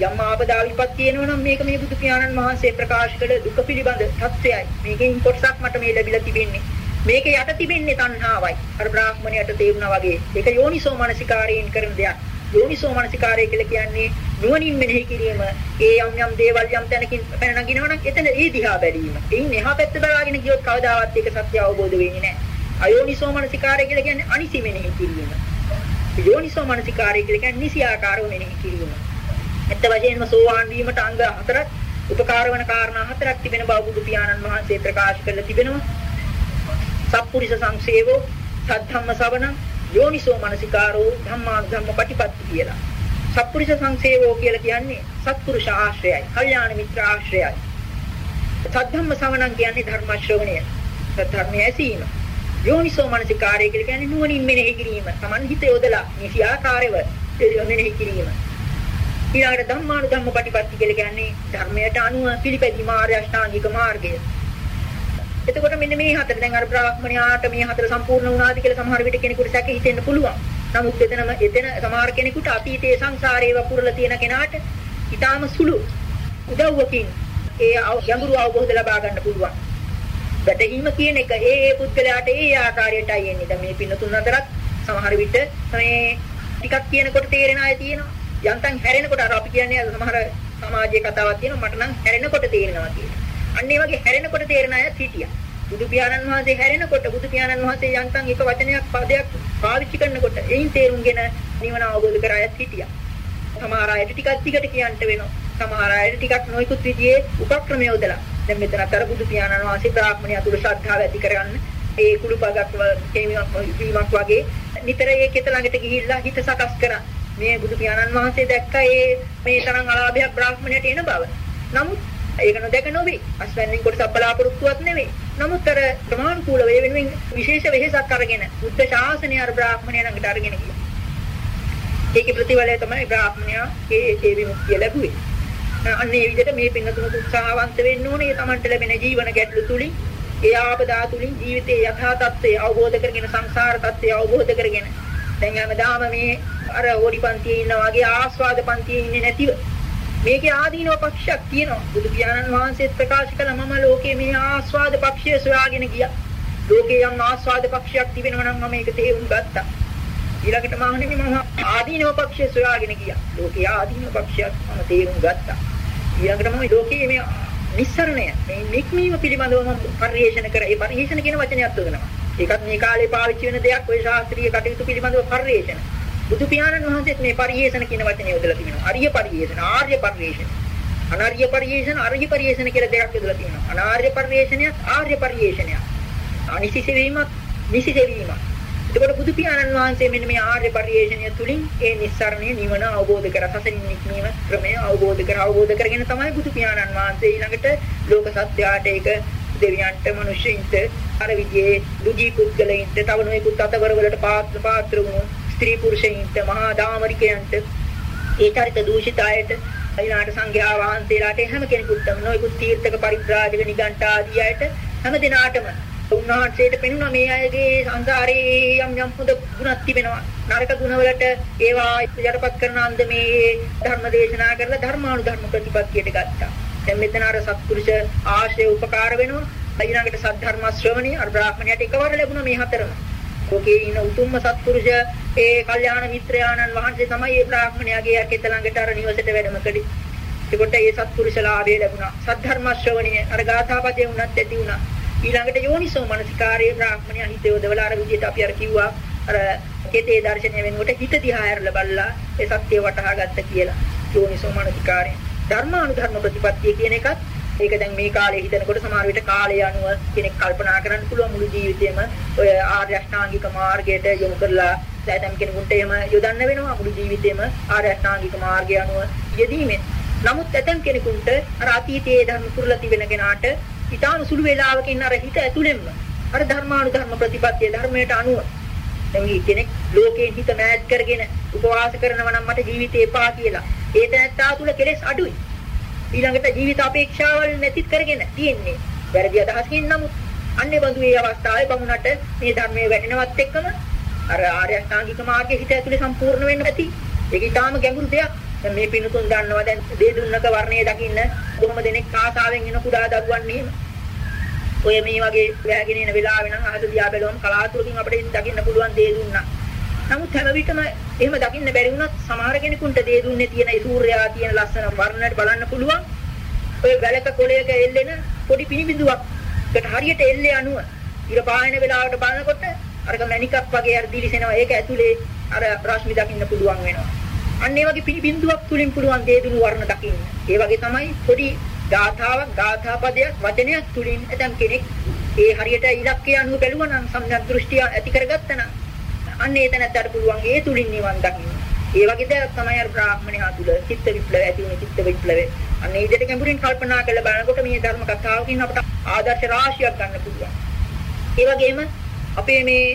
Speaker 1: යම් ආපදා විපත් තියෙනවා නම් මේක මේ බුදු පියාණන් වහන්සේ ප්‍රකාශ කළ දුක පිළිබඳ තත්ත්වයයි. මේකෙන් කොටසක් මට මේ ලැබිලා තිබෙන්නේ. මේක යට තිබෙන්නේ තණ්හාවයි. අර බ්‍රාහ්මණයට තේරුණා වගේ. ඒක යෝනිසෝ මනසිකාරයෙන් කරන දෙයක්. යෝනිසෝ මනසිකාරය කියලා කියන්නේ නුවණින් මෙනෙහි කිරීම. ඒ යම් යම් දේවල් යම් තැනකින් පැන නගිනවා නම් එතන ඒ දිහා බැලීම. එයින් එහා පැත්ත බලාගෙන ගියොත් කවදාවත් ඒක සත්‍ය අවබෝධ වෙන්නේ නැහැ. අයෝනිසෝ මනසිකාරය කියලා කියන්නේ අනිසි මෙනෙහි කිරීම. යෝනිසෝ මනසිකාරය කියලා කියන්නේ නිසි ආකාරව මෙනෙහි කිරීම. ඇත්ත වශයෙන්ම සෝවාන් වීමට අංග හතරක් උපකාර වන කාරණා හතරක් තිබෙන බව බුදු පියාණන් වහන්සේ ප්‍රකාශ කරලා තිබෙනවා. සත්පුරිස සංසේවෝ සද්ධම්ම සවණං යෝනිසෝ මනසිකාරෝ ධම්මානුධම්ම පටිපත්ති කියලා. සත්පුරුෂ සංසේවෝ කියලා කියන්නේ සත්පුරුෂ ආශ්‍රයයි, කල්යාණ මිත්‍ර ආශ්‍රයයි. සද්ධම්ම ශ්‍රවණම් කියන්නේ ධර්ම ශ්‍රවණය. ධර්මයේ ඇසීම. යෝනිසෝ මනසිකාරය කියලා කියන්නේ නුවණින් මෙනෙහි කිරීම. Taman හිත යොදලා නිසි ආකාරව මෙනෙහි කිරීම. ඊළඟට ධම්මානුධම්ම පටිපත්ති කියලා කියන්නේ ධර්මයට අනුව පිළිපැදීම ආර්ය අෂ්ටාංගික මාර්ගය. එතකොට මෙන්න මේ හතර දැන් අර බ්‍රාහ්මණයාට මේ හතර සම්පූර්ණ වුණාද කියලා සමහර විට කෙනෙකුට සැක හිතෙන්න පුළුවන්. නමුත් එතනම එතන සමහර කෙනෙකුට අතීතයේ සංසාරේ වපුරලා තියෙන කෙනාට ඊටාම සුළු උදව්වකින් ඒ ගැඹුරු අවබෝධ ලබා ගන්න පුළුවන්. වැටහීම කියන එක ඒ ඒ පුද්ගලයාට ඒ ආකාරයටයි එන්නේ. දැන් මේ පින්නතුන් අතරත් සමහර විට මේ ටිකක් කියනකොට තේරෙන අය තියෙනවා. යන්තම් හැරෙනකොට අර අපි කියන්නේ සමහර සමාජයේ කතාවක් තියෙනවා මට නම් හැරෙනකොට තේරෙනවා කියලා. අන්න ඒ වගේ හැරෙනකොට තේරෙන අයත් හිටියා. බුදු පියාණන් වහන්සේ හැරෙනකොට බුදු පියාණන් වහන්සේ යන්තම් එක වචනයක් පදයක් පාවිච්චි කරනකොට එයින් තේරුම්ගෙන නිවන අවබෝධ කර අයත් හිටියා. සමහර අයට ටිකක් දිගට කියන්න වෙනවා. සමහර අයට ටිකක් නොයිකුත් විදිහේ උපක්‍රම යොදලා. දැන් මෙතන අතර බුදු පියාණන් වහන්සේ බ්‍රාහ්මණය අතුල ශ්‍රද්ධාව ඇති කරගන්න ඒ කුළුපගක් වීමක් වගේ නිතර ඒකෙත ළඟට ගිහිල්ලා හිත සකස් කරා. මේ බුදු පියාණන් වහන්සේ දැක්ක ඒ මේ තරම් අලාභයක් බ්‍රාහ්මණයට එන බව. නමුත් ඒක නොදැක නොවේ. අස්වැන්නින් කොටසක් බලාපොරොත්තුවක් නෙවෙයි. නමුත් අර ප්‍රමාණිකූල වේ වෙනුවෙන් විශේෂ වෙහෙසක් අරගෙන බුද්ධ ශාසනය අර බ්‍රාහ්මණය ළඟට අරගෙන ගියා. ඒකේ ප්‍රතිඵලය තමයි බ්‍රාහ්මණයා ඒ ඒ විමුක්තිය ලැබුවේ. අන්න ඒ විදිහට මේ පින්නතුණු උත්සාහවන්ත වෙන්න ඕනේ. ඒ Tamanට ලැබෙන ජීවන ගැටලු තුලින් ඒ ආපදා තුලින් ජීවිතයේ යථා තත්ත්වය අවබෝධ කරගෙන සංසාර තත්ත්වය අවබෝධ කරගෙන දැන් හැමදාම මේ අර ඕඩිපන්තියේ ඉන්නා වගේ ආස්වාද පන්තියේ ඉන්නේ නැතිව මේකේ ආදීනව පක්ෂයක් තියෙනවා. බුදු පියාණන් වහන්සේත් ප්‍රකාශ කළ මම ලෝකයේ මේ ආස්වාද පක්ෂය සොයාගෙන ගියා. ලෝකේ යම් ආස්වාද පක්ෂයක් තිබෙනවා නම් මම ඒක තේරුම් ගත්තා. ඊළඟට මම මම ආදීනව පක්ෂය සොයාගෙන ගියා. ලෝකයේ ආදීනව පක්ෂයක් මම තේරුම් ගත්තා. ඊළඟට මම ලෝකයේ මේ නිස්සරණය මේ නික්මීම පිළිබඳව මම පරිශන කර ඒ පරිශන කියන වචනයත් උදනවා. ඒකත් මේ කාලේ පාවිච්චි වෙන දෙයක් ওই ශාස්ත්‍රීය කටයුතු පිළිබඳව පරිශන. බුදු පියාණන් වහන්සේත් මේ පරිේෂණ කියන වචනේ යොදලා තියෙනවා. අරිය පරිේෂණ, ආර්ය පරිේෂණ. අනාර්ය පරිේෂණ, අරිය පරිේෂණ කියලා දෙකක් යොදලා තියෙනවා. අනාර්ය පරිේෂණයත් ආර්ය පරිේෂණයත්. අනිසි සෙවීමත්, නිසි සෙවීමත්. එතකොට බුදු පියාණන් වහන්සේ මෙන්න මේ ආර්ය පරිේෂණය තුලින් ඒ නිස්සරණය නිවන අවබෝධ කර සසරින් නික්මීම ක්‍රමය අවබෝධ කර අවබෝධ කරගෙන තමයි බුදු පියාණන් වහන්සේ ඊළඟට ලෝක සත්‍යයට ඒක දෙවියන්ට මිනිස්සුන්ට අර විදිහේ දුගී පුද්ගලයින්ට තව නොයෙකුත් අතවර වලට පාත්‍ර පාත්‍ර වුණු ස්ත්‍රී පුරුෂයින්ට මහා දාමරිකයන්ට ඒ චරිත දූෂිත අයට ඊළාට සංඝයා වහන්සේලාට හැම කෙනෙකුටම නොයෙකුත් තීර්ථක පරිබ්‍රාජක නිගණ්ඨ ආදී අයට හැම දිනාටම උන්වහන්සේට පෙනුණා මේ අයගේ සංසාරේ යම් යම් හොඳ ගුණක් තිබෙනවා නරක ගුණවලට ඒවා යටපත් කරන අන්දමේ ධර්ම දේශනා කරලා ධර්මානුධර්ම ප්‍රතිපත්තියට ගත්තා. දැන් මෙතන අර සත්පුරුෂ ආශ්‍රය උපකාර වෙනවා. ඊළඟට සද්ධර්ම ශ්‍රවණී අර බ්‍රාහ්මණයට එකවර ලැබුණා මේ හතරම. ලෝකේ ඉන්න උතුම්ම සත්පුරුෂ ඒ කල්යාණ මිත්‍රයාණන් වහන්සේ තමයි ඒ බ්‍රාහ්මණයාගේ යකෙත ළඟට අර නිවසට වැඩම කළේ. ඒකට ඒ සත්පුරුෂ ලාභය ලැබුණා. සද්ධර්ම ශ්‍රවණිය අර ගාථාපදේ වුණත් ඇති වුණා. ඊළඟට යෝනිසෝ මනසිකාරයේ බ්‍රාහ්මණයා හිත යොදවලා අර විදිහට අපි අර කිව්වා අර කෙතේ දර්ශනය වෙනකොට හිත දිහා හැරලා බලලා ඒ සත්‍ය වටහා ගත්ත කියලා. යෝනිසෝ මනසිකාරය. ධර්මානුධර්ම ප්‍රතිපත්තිය කියන එකත් ඒක දැන් මේ කාලේ හිතනකොට සමහර විට කාලය අනුව කෙනෙක් කල්පනා කරන්න පුළුවන් මුළු ජීවිතේම ඔය ආර්ය අෂ්ටාංගික මාර්ගයට යොමු කරලා දැන් කෙනෙකුට එහෙම යොදන්න වෙනවා මුළු ජීවිතේම ආර්ය අෂ්ටාංගික මාර්ගය අනුව යෙදීමෙන්. නමුත් ඇතම් කෙනෙකුට අර අතීතයේ ධර්ම පුරලා තිබෙන කෙනාට ඊටාම සුළු වේලාවකින් අර හිත ඇතුළෙන්ම අර ධර්මානුධර්ම ප්‍රතිපත්තිය ධර්මයට අනුව දැන් කෙනෙක් ලෝකයෙන් හිත මෑත් කරගෙන උපවාස කරනවා නම් මට ජීවිතේ එපා කියලා. ඒ තැනත්තා තුල කෙලෙස් අඩුයි. ඊළඟට ජීවිත අපේක්ෂාවල් නැතිත් කරගෙන තියෙන්නේ. වැරදි අදහසකින් නමුත් අන්නේ බඳු මේ අවස්ථාවේ බමුණට මේ ධර්මයේ වැටෙනවත් එක්කම අර ආර්ය අෂ්ටාංගික මාර්ගයේ හිත ඇතුලේ සම්පූර්ණ වෙන්න ඇති. ඒක ඊටාම ගැඹුරු දෙයක්. දැන් මේ පිනුතුන් දන්නවා දැන් දේ දුන්නක වර්ණය දකින්න කොහොම දෙනෙක් ආසාවෙන් එන කුඩා දරුවන් එහෙම ඔය මේ වගේ වැගෙන එන වෙලාවෙ නම් අහස දිහා බැලුවම කලාතුරකින් අපිට දකින්න පුළුවන් දේ දුන්නා. නමුත් හැම විටම එහෙම දකින්න බැරි වුණත් සමහර කෙනෙකුට දේ දුන්නේ තියෙන ඒ සූර්යයා තියෙන ලස්සන වර්ණයට බලන්න පුළුවන්. ඔය වැලක කොළයක එල්ලෙන පොඩි පිනිබිඳුවක්කට හරියට එල්ලේ අනුව ඉර පායන වෙලාවට බලනකොට අරක මණිකක් වගේ අර දිලිසෙනවා. ඒක ඇතුලේ අර රශ්මි දකින්න පුළුවන් වෙනවා. අන්න ඒ වගේ පිනිබිඳුවක් තුලින් පුළුවන් දේ දුණු වර්ණ දකින්න. ඒ වගේ තමයි පොඩි ගාථාවක් ගාථා පදයක් වචනයක් තුලින් ඇතම් කෙනෙක් ඒ හරියට ඉලක්කය අනුව බැලුවා නම් සම්‍යක් දෘෂ්ටිය ඇති කරගත්තා නම් අන්න ඒ තැනට පුළුවන් ඒ තුලින් නිවන් දකින්න. ඒ වගේ දෙයක් තමයි අර බ්‍රාහ්මණයා තුල චිත්ත විප්ලවය ඇති වුණේ චිත්ත විප්ලවය. අන්න ඒ විදිහට ගැඹුරින් කල්පනා කරලා බලනකොට මේ ධර්ම කතාවකින් අපට ආදර්ශ රාශියක් ගන්න පුළුවන්. ඒ වගේම අපේ මේ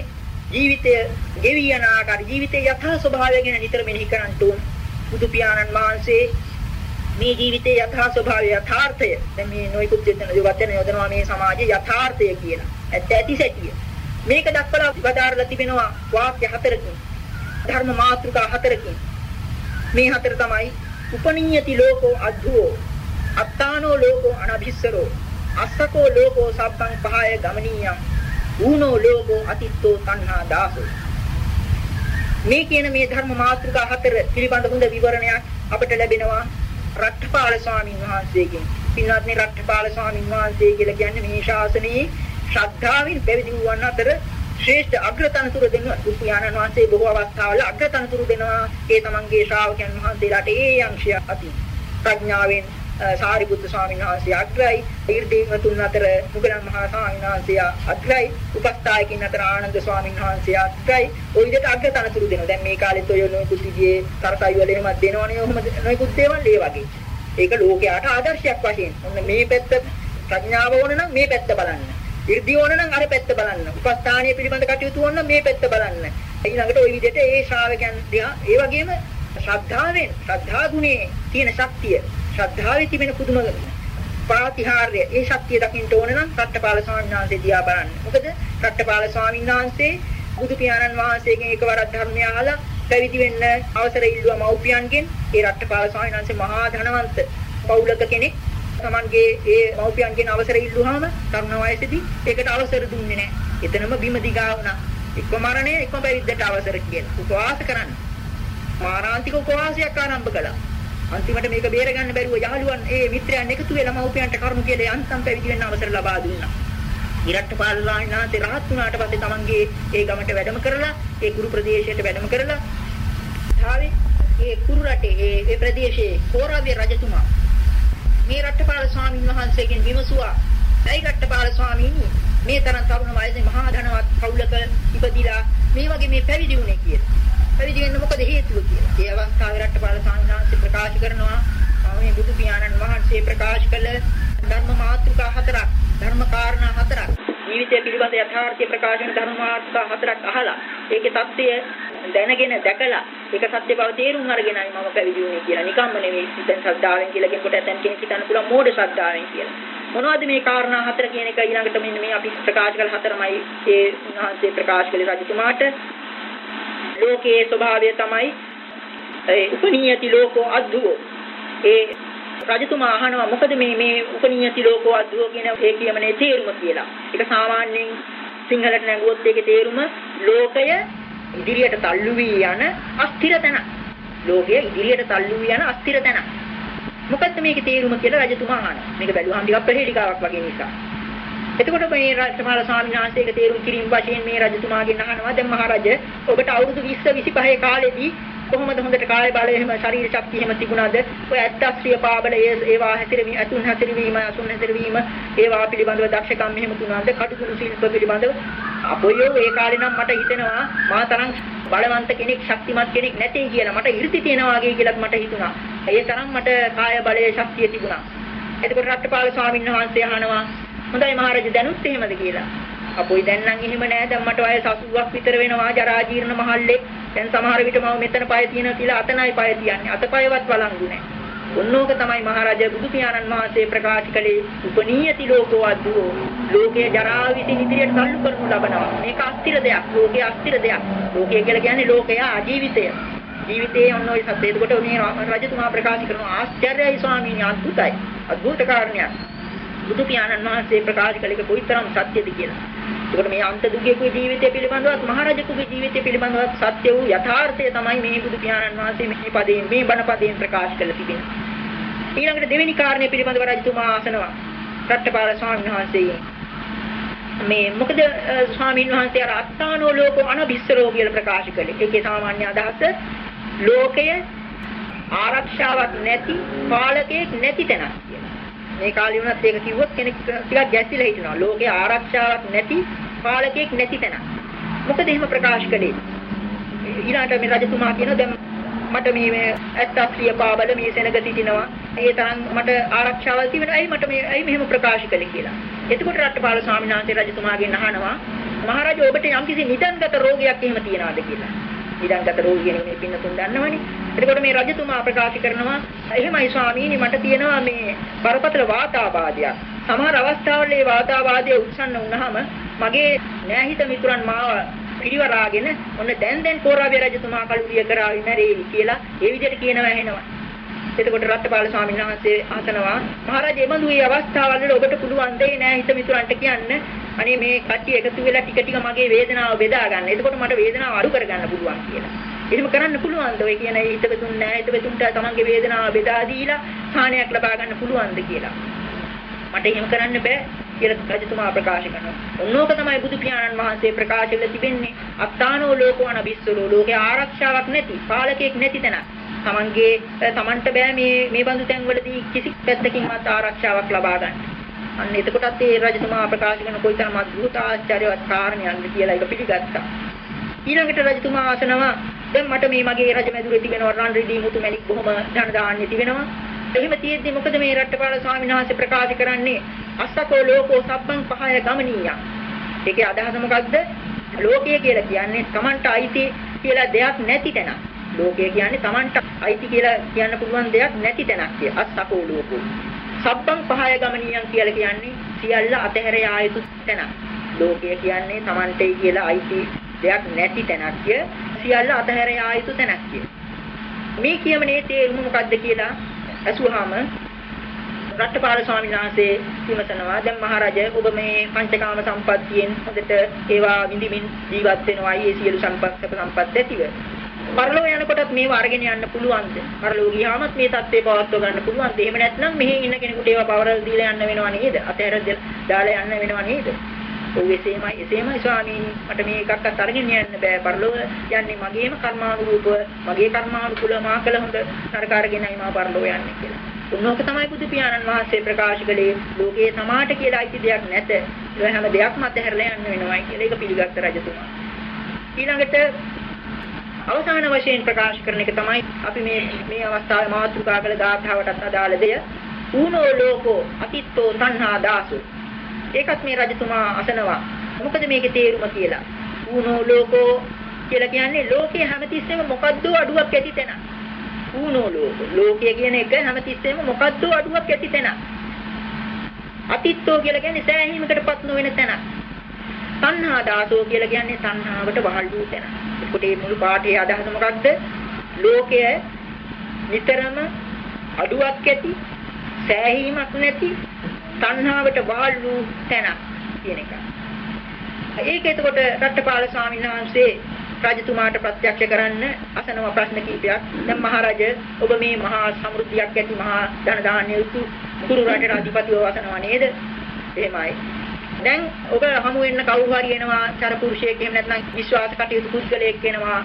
Speaker 1: ජීවිතය ගෙවි යන ආකාර ජීවිතයේ යථා ස්වභාවය ගැන නිතර මෙනෙහි කරන්න ඕන. බුදු පියාණන් වහන්සේ මේ ජීවිතයේ යථා ස්වභාවය යථාර්ථය දැන් මේ නොයිකුත් දෙන වචන යොදනවා මේ සමාජයේ යථාර්ථය කියලා. ඇත්ත ඇති සැටිය. මේක දක්වලා වදාරලා තිබෙනවා වාක්‍ය හතරකින්. ධර්ම මාතෘකා හතරකින්. මේ හතර තමයි උපනීයති ලෝකෝ අද්ධෝ අත්තානෝ ලෝකෝ අනභිස්සරෝ අස්සකෝ ලෝකෝ සබ්බං පහය ගමනීයං ඌනෝ ලෝකෝ අතිත්තෝ තණ්හා දාසෝ මේ කියන මේ ධර්ම මාතෘකා හතර පිළිබඳ හොඳ විවරණයක් අපට ලැබෙනවා රට්ඨපාල ස්වාමීන් වහන්සේගෙන්. පින්වත්නි රට්ඨපාල ස්වාමීන් වහන්සේ කියලා කියන්නේ මේ ශාසනයේ ශ්‍රද්ධාවෙන් පැවිදි වූවන් අතර ශ්‍රේෂ්ඨ අග්‍රතනතුරු දෙන උපයානන් වහන්සේ බොහෝ අවස්ථාවල අග්‍රතනතුරු දෙනවා ඒ තමන්ගේ ශ්‍රාවකයන් වහන්සේලාට ඒ අංශය අති ප්‍රඥාවෙන් සාරිපුත්තු ස්වාමීන් වහන්සේ අග්‍රයි ඊර්දීව තුන් අතර මුගලන් මහා ස්වාමීන් වහන්සේ අග්‍රයි උපස්ථායකින් අතර ආනන්ද ස්වාමීන් වහන්සේ අග්‍රයි ওই විදිහට අග්‍රතනතුරු දෙනවා දැන් මේ කාලෙත් ඔය නොයෙකුත් විදිහේ තරතයි වල එහෙමත් දෙනවනේ ඔහොම නොයෙකුත් දේවල් ඒ වගේ ඒක ලෝකයට ආදර්ශයක් වශයෙන් ඔන්න මේ පැත්ත ප්‍රඥාව ඕන නම් මේ පැත්ත බලන්න ඉර්ධි ඕන නම් අර පැත්ත බලන්න උපස්ථානීය පිළිබඳ කටයුතු ඕන නම් මේ පැත්ත බලන්න ඊළඟට ওই විදිහට ඒ ශ්‍රාවකයන් දිහා ඒ වගේම ශ්‍රද්ධාවෙන් ශ්‍රද්ධා ගුණේ තියෙන ශක්තිය ශ්‍රද්ධාවේ තිබෙන පුදුම ප්‍රාතිහාර්ය ඒ ශක්තිය දකින්න ඕන නම් රට්ටපාල ස්වාමීන් වහන්සේ දිහා බලන්න. මොකද රට්ටපාල ස්වාමීන් වහන්සේ බුදු පියාණන් වහන්සේගෙන් එකවරක් ධර්මය අහලා පැවිදි වෙන්න අවසර ඉල්ලුවා මව්පියන්ගෙන්. ඒ රට්ටපාල ස්වාමීන් වහන්සේ මහා ධනවන්ත පවුලක කෙනෙක්. තමන්ගේ ඒ මව්පියන්ගෙන් අවසර ඉල්ලුවාම තරුණ වයසේදී ඒකට අවසර දුන්නේ නැහැ. එතනම බිම දිගා වුණා. එක්ක මරණය එක්ක පැවිද්දට අවසර කියලා. උපවාස කරන්න. මාරාන්තික උපවාසයක් ආරම්භ කළා. අන්තිමට මේක බේර ගන්න බැරුව යහළුවන් ඒ මිත්‍රයන් එකතු වෙලා මව්පියන්ට කරුණු කියලා යන්තම් පැවිදි වෙන්න අවසර ලබා දුන්නා. ඉරට්ටපාල ලාහිනාන්සේ රහත් වුණාට පස්සේ තමන්ගේ ඒ ගමට වැඩම කරලා ඒ කුරු ප්‍රදේශයට වැඩම කරලා ආවේ ඒ කුරු රටේ ඒ ඒ ප්‍රදේශයේ කෝරාවේ රජතුමා මේ රට්ටපාල ස්වාමීන් වහන්සේගෙන් විමසුවා "ඇයි රට්ටපාල ස්වාමීනි මේ තරම් තරුණ වයසේ මහා ධනවත් පවුලක ඉපදිලා මේ වගේ මේ පැවිදි වුණේ කියලා?" පැවිදි වෙන්න මොකද හේතුව කියලා. ඒ අවස්ථාවේ රට්ටපාල සාමණේරයන් ප්‍රකාශ කරනවා මේ බුදු පියාණන් වහන්සේ ප්‍රකාශ කළ ධර්ම මාතෘකා හතරක්, ධර්ම කාරණා හතරක්, ජීවිතය පිළිබඳ යථාර්ථය ප්‍රකාශ කරන ධර්ම මාතෘකා හතරක් අහලා ඒකේ தත්ත්වය දැනගෙන දැකලා ඒක සත්‍ය බව තේරුම් අරගෙනයි මම පැවිදි වුණේ කියලා. නිකම්ම නෙවෙයි දැන් ශ්‍රද්ධාවෙන් කියලා කෙනෙකුට ඇතන් කෙනෙක් හිතන්න පුළුවන් මෝඩ ශ්‍රද්ධාවෙන් කියලා. මොනවද මේ කාරණා හතර කියන එක ඊළඟට මෙන්න මේ අපි ප්‍රකාශ කළ හතරමයි ඒ උන්වහන්සේ ප්‍රකාශ කළේ රජතුමාට ලෝකයේ ස්වභාවය තමයි ඒ උපනීයති ලෝකෝ අද්දුව. ඒ රජතුමා අහනවා මොකද මේ මේ උපනීයති ලෝකෝ අද්දුව කියන ඒ කියමනේ තේරුම කියලා. ඒක සාමාන්‍යයෙන් සිංහලට නැගුවොත් ඒකේ තේරුම ලෝකය ඉදිරියට තල්ලු වී යන අස්ථිර තැන. ලෝකය ඉදිරියට තල්ලු වී යන අස්ථිර තැන. මොකද්ද මේකේ තේරුම කියලා රජතුමා අහනවා. මේක බැලුවහම ටිකක් ප්‍රහේලිකාවක් වගේ නිසා. එතකොට මේ රජතුමාලා ස්වාමීන් වහන්සේක තේරුම් කිරීම වශයෙන් මේ රජතුමාගෙන් අහනවා දැන් මහරජ ඔබට අවුරුදු 20 25 කාලෙදී කොහොමද හොඳට කාය බලය එහෙම ශරීර ශක්තිය එහෙම තිබුණාද? ඔය ඇත්තස්ත්‍රිය පාබල ඒවා හැතිරවීම අතුන් හැතිරවීම අසුන් හැතිරවීම ඒවා පිළිබඳව දක්ෂකම් මෙහෙම තුනක්ද? කටුකුරු ශිල්ප පිළිබඳව. අපොයෝ ඒ කාලේ නම් මට හිතෙනවා මා තරම් බලවන්ත කෙනෙක් ශක්තිමත් කෙනෙක් නැtei කියලා මට 이르ති තියෙනවා වගේ කියලාත් මට හිතුණා. ඒ තරම් මට කාය බලයේ ශක්තිය තිබුණා. එතකොට රට්ටපාල ස්වාමීන් වහන්සේ අහනවා හොඳයි මහරජා දැනුත් එහෙමද කියලා. අපොයි දැන් නම් එහෙම නෑ දැන් මට වයස 80ක් විතර වෙනවා ජරා ජීර්ණ මහල්ලේ. දැන් සමහර විට මම මෙතන පය තියෙනවා කියලා අතනයි පය තියන්නේ. අතපයවත් වළංගු නෑ. ඔන්නෝක තමයි මහරජා බුදු පියාණන් වහන්සේ ප්‍රකාශ කළේ උපනීයති ලෝකෝ අද්දෝ. ලෝකයේ ජරා විසින් ඉදිරියට තල්ලු කරනු ලබනවා. මේක අස්තිර දෙයක්. ලෝකයේ අස්තිර දෙයක්. ලෝකය කියලා කියන්නේ ලෝකය ආජීවිතය. ජීවිතයේ ඔන්න ඔය සත්‍යයට කොට මේ රජතුමා ප්‍රකාශ කරන ආශ්චර්යයි ස්වාමීන් වහන්සේ අద్భుතයි. අద్భుත කාරණයක්. බුදු පියාණන් වහන්සේ ප්‍රකාශ කළේක කොයිතරම් සත්‍යද කියලා එතකොට මේ අන්ත දුගේකුගේ ජීවිතය පිළිබඳවත් මහරජකුගේ ජීවිතය පිළිබඳවත් සත්‍ය වූ යථාර්ථය තමයි මේ බුදු පියාණන් වහන්සේ මේ පදයෙන් මේ බණ පදයෙන් ප්‍රකාශ කරලා තිබෙන්නේ. ඊළඟට දෙවෙනි කාරණය පිළිබඳව රජතුමා අසනවා. රට්ටපාල ස්වාමීන් වහන්සේ මේ මොකද ස්වාමීන් වහන්සේ අර අත්තානෝ ලෝකෝ අනබිස්සරෝ කියලා ප්‍රකාශ කළේ. ඒකේ සාමාන්‍ය අදහස ලෝකය ආරක්ෂාවක් නැති පාලකයෙක් නැති තැනක් කියලා. මේ කාලේ වුණත් ඒක කිව්වොත් කෙනෙක් ටිකක් ගැස්සිලා හිටිනවා. ලෝකේ ආරක්ෂාවක් නැති පාලකයෙක් නැති තැනක්. මොකද එහෙම ප්‍රකාශ කළේ? ඊළාට මේ රජතුමා කියනවා දැන් මට මේ ඇත්තක්ලිය පාබල මේ සෙනග සිටිනවා. ඒ තරම් මට ආරක්ෂාවල් තිබෙනවා. ඇයි මට මේ ඇයි මෙහෙම ප්‍රකාශ කළේ කියලා. එතකොට රට්ටපාල ස්වාමීන් වහන්සේ රජතුමාගෙන් අහනවා මහරජා ඔබට යම්කිසි නිදන්ගත රෝගයක් එහෙම තියනවාද කියලා. නිදන්ගත රෝගී කියන මේ පින්නතුන් දන්නවනේ. එතකොට මේ රජතුමා ප්‍රකාශ කරනවා එහෙමයි ස්වාමීනි මට තියෙනවා මේ බරපතල වාතාබාධයක්. සමහර අවස්ථාවල මේ වාතාබාධය උත්සන්න වුණාම මගේ නෑහිත මිතුරන් මාව පිරිවරාගෙන ඔන්න දැන් දැන් කෝරාවේ රජතුමා කලුරිය කරා විමරේවි කියලා ඒ විදිහට කියනවා ඇහෙනවා. එතකොට රත්පාල ස්වාමීන් වහන්සේ අහනවා මහරජා එබඳු මේ අවස්ථාවල් වල ඔබට පුළුවන් දෙයි නෑ හිත මිතුරන්ට කියන්න අනේ මේ කට්ටිය එකතු වෙලා ටික ටික මගේ වේදනාව බෙදා ගන්න. එතකොට මට වේදනාව අඩු කරගන්න පුළුවන් කියලා. එහෙම කරන්න පුළුවන්ද ඔය කියන හිතවතුන් නෑ හිතවතුන්ට තමන්ගේ වේදනාව බෙදා දීලා සාහනයක් ලබා ගන්න පුළුවන්ද කියලා. මට එහෙම කරන්න බෑ කියලා රජතුමා ප්‍රකාශ කරනවා. ඔන්නෝක තමයි බුදු පියාණන් වහන්සේ ප්‍රකාශ කළ තිබෙන්නේ. අත්තානෝ ලෝකවන බිස්සලෝ ලෝකේ ආරක්ෂාවක් නැති, පාලකයෙක් නැති තැන. තමන්ගේ තමන්ට බෑ මේ මේ බඳු තැන්වලදී කිසි පැත්තකින්වත් ආරක්ෂාවක් ලබා ගන්න. අන්න එතකොටත් ඒ රජතුමා ප්‍රකාශ කරන කොයිතරම් අద్భుත ආශ්චර්යවත් කාරණයක්ද කියලා ඒක පිළිගත්තා. ඊළඟට රජතුමා ආසනවා දැන් මට මේ මගේ රජමැදුරේ තිබෙනවා රන් රිදී මුතු මැණික් බොහොම ධන ධාන්‍ය තිබෙනවා. එහෙම තියෙද්දි මොකද මේ රට්ටපාල ස්වාමීන් වහන්සේ ප්‍රකාශ කරන්නේ අස්සකෝ ලෝකෝ සබ්බං පහය ගමනීයං. ඒකේ අදහස මොකද්ද? ලෝකය කියලා කියන්නේ Tamanට අයිති කියලා දෙයක් නැති තැන. ලෝකය කියන්නේ Tamanට අයිති කියලා කියන්න පුළුවන් දෙයක් නැති තැනක් කිය. අස්සකෝ ලෝකෝ. සබ්බං පහය ගමනීයං කියලා කියන්නේ සියල්ල අතහැර යා යුතු තැනක්. ලෝකය කියන්නේ Tamanටයි කියලා අයිති දෙයක් නැති තැනක් කිය. සියල්ල අතහැර යා යුතු තැනක් කිය. මේ කියමනේ තේරුම මොකද්ද කියලා අසුවාම රට්ටපාල ස්වාමීන් වහන්සේ විමසනවා දැන් මහරජා ඔබ මේ පංචකාම සම්පත්තියෙන් හොඳට ඒවා විඳිමින් ජීවත් වෙනවා ඒ සියලු සම්පත් සැප සම්පත් ඇතිව පරලෝ යනකොටත් මේව අරගෙන යන්න පුළුවන්ද? පරලෝ ගියාමත් මේ தත්ත්වේ පවත්ව ගන්න පුළුවන්ද? එහෙම නැත්නම් මෙහි ඉන්න කෙනෙකුට ඒවා පවරල් දීලා යන්න වෙනව නේද? අතහැර දාලා යන්න වෙනව නේද? ඔව් එසේමයි එසේමයි ස්වාමීනි. මට මේ එකක්වත් අරගෙන යන්න බෑ. පරලොව යන්නේ මගේම කර්මානුරූපව මගේ කර්මානුකූල මා කළ හොඳ නරක අරගෙනයි මා පරලොව යන්නේ කියලා. උන්නෝක තමයි බුදු පියාණන් වහන්සේ ප්‍රකාශ කළේ ලෝකයේ සමාට කියලා අයිති දෙයක් නැත. ඒ හැම දෙයක්ම අතහැරලා යන්න වෙනවයි කියලා. ඒක පිළිගත්ත රජතුමා. ඊළඟට අවසාන වශයෙන් ප්‍රකාශ කරන එක තමයි අපි මේ මේ අවස්ථාවේ මාතෘකා කළ ගාථාවටත් අදාළ දෙය. ඌනෝ ලෝකෝ අතිත්තෝ තණ්හා දාසු ඒකත් මේ රජතුමා අසනවා. මොකද මේකේ තේරුම කියලා. ඌනෝ ලෝකෝ කියලා කියන්නේ ලෝකයේ හැමතිස්සෙම මොකද්ද අඩුවක් ඇති තැන. ඌනෝ ලෝක. ලෝකය කියන එක හැමතිස්සෙම මොකද්ද අඩුවක් ඇති තැන. අතිත්තෝ කියලා කියන්නේ සෑහීමකටපත් නොවන තැන. තණ්හා දාසෝ කියලා කියන්නේ තණ්හාවට වහල් වූ තැන. ඒකට මේ මුළු පාඨයේ අදහස මොකක්ද? ලෝකය නිතරම අඩුවක් ඇති සෑහීමක් නැති තණ්හාවට වාල් වූ තැනක් කියන එක. ඒක එතකොට රට්ටපාල ස්වාමීන් වහන්සේ රජතුමාට ප්‍රත්‍යක්ෂ කරන්න අසනව ප්‍රශ්න කීපයක්. දැන් මහරජ ඔබ මේ මහා සමෘද්ධියක් ඇති මහා ධන දාන්‍ය උතු කුරු රටේ අධිපතිව වසනවා නේද? එහෙමයි. දැන් ඔබ හමු වෙන්න කවුරු හරි එනවා චරපුරුෂයෙක් එහෙම නැත්නම් විශ්වාස කටයුතු පුද්ගලයෙක් එනවා.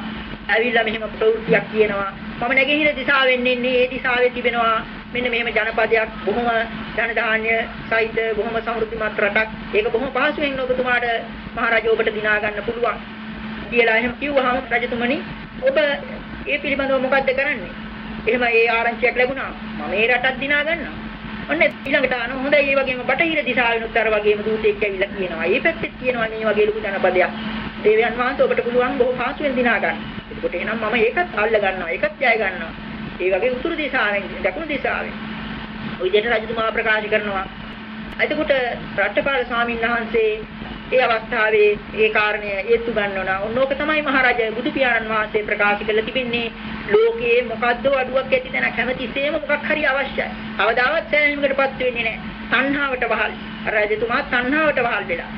Speaker 1: ඇවිල්ලා මෙහෙම ප්‍රවෘත්තියක් කියනවා. මම නැගෙනහිර දිශාවෙන් එන්නේ ඒ දිශාවේ තිබෙනවා මෙන්න මෙහෙම ජනපදයක් බොහොම ධන ධාන්‍ය සහිත බොහොම සමෘද්ධිමත් රටක්. ඒක බොහොම පහසුවෙන් ඔබතුමාට මහරජා ඔබට දිනා ගන්න පුළුවන්. කියලා එහෙම කිව්වහම රජතුමනි ඔබ ඒ පිළිබඳව මොකද්ද කරන්නේ? එහෙම ඒ ආරංචියක් ලැබුණා. මම මේ රටක් දිනා ගන්නවා. ඔන්න ඊළඟට අන හොඳයි ඒ වගේම බටහිර දිශාවෙනුත් අර වගේම දූතෙක් ඇවිල්ලා කියනවා. මේ පැත්තෙත් කියනවා මේ වගේ ලොකු ජනපදයක්. දේවයන් වහන්සේ ඔබට පුළුවන් බොහෝ පාසුවෙන් දිනා ගන්න. එතකොට එහෙනම් මම ඒකත් අල්ල ගන්නවා. ඒකත් ජය ගන්නවා. ඒ වගේ උතුරු දිශාවෙන් දකුණු දිශාවෙන්. ওই විදිහට රජතුමා ප්‍රකාශ කරනවා. එතකොට රට්ටපාල ස්වාමීන් වහන්සේ ඒ අවස්ථාවේ ඒ කාරණය හේතු ගන්නවා. ඕනෝක තමයි මහරජා බුදු පියාණන් වහන්සේ ප්‍රකාශ කළ තිබෙන්නේ ලෝකයේ මොකද්ද අඩුවක් ඇති තැනක් හැමතිස්සෙම මොකක් හරි අවශ්‍යයි. කවදාවත් සෑහීමකටපත් වෙන්නේ නැහැ. තණ්හාවට වහල්. රජතුමා තණ්හාවට වහල් වෙලා.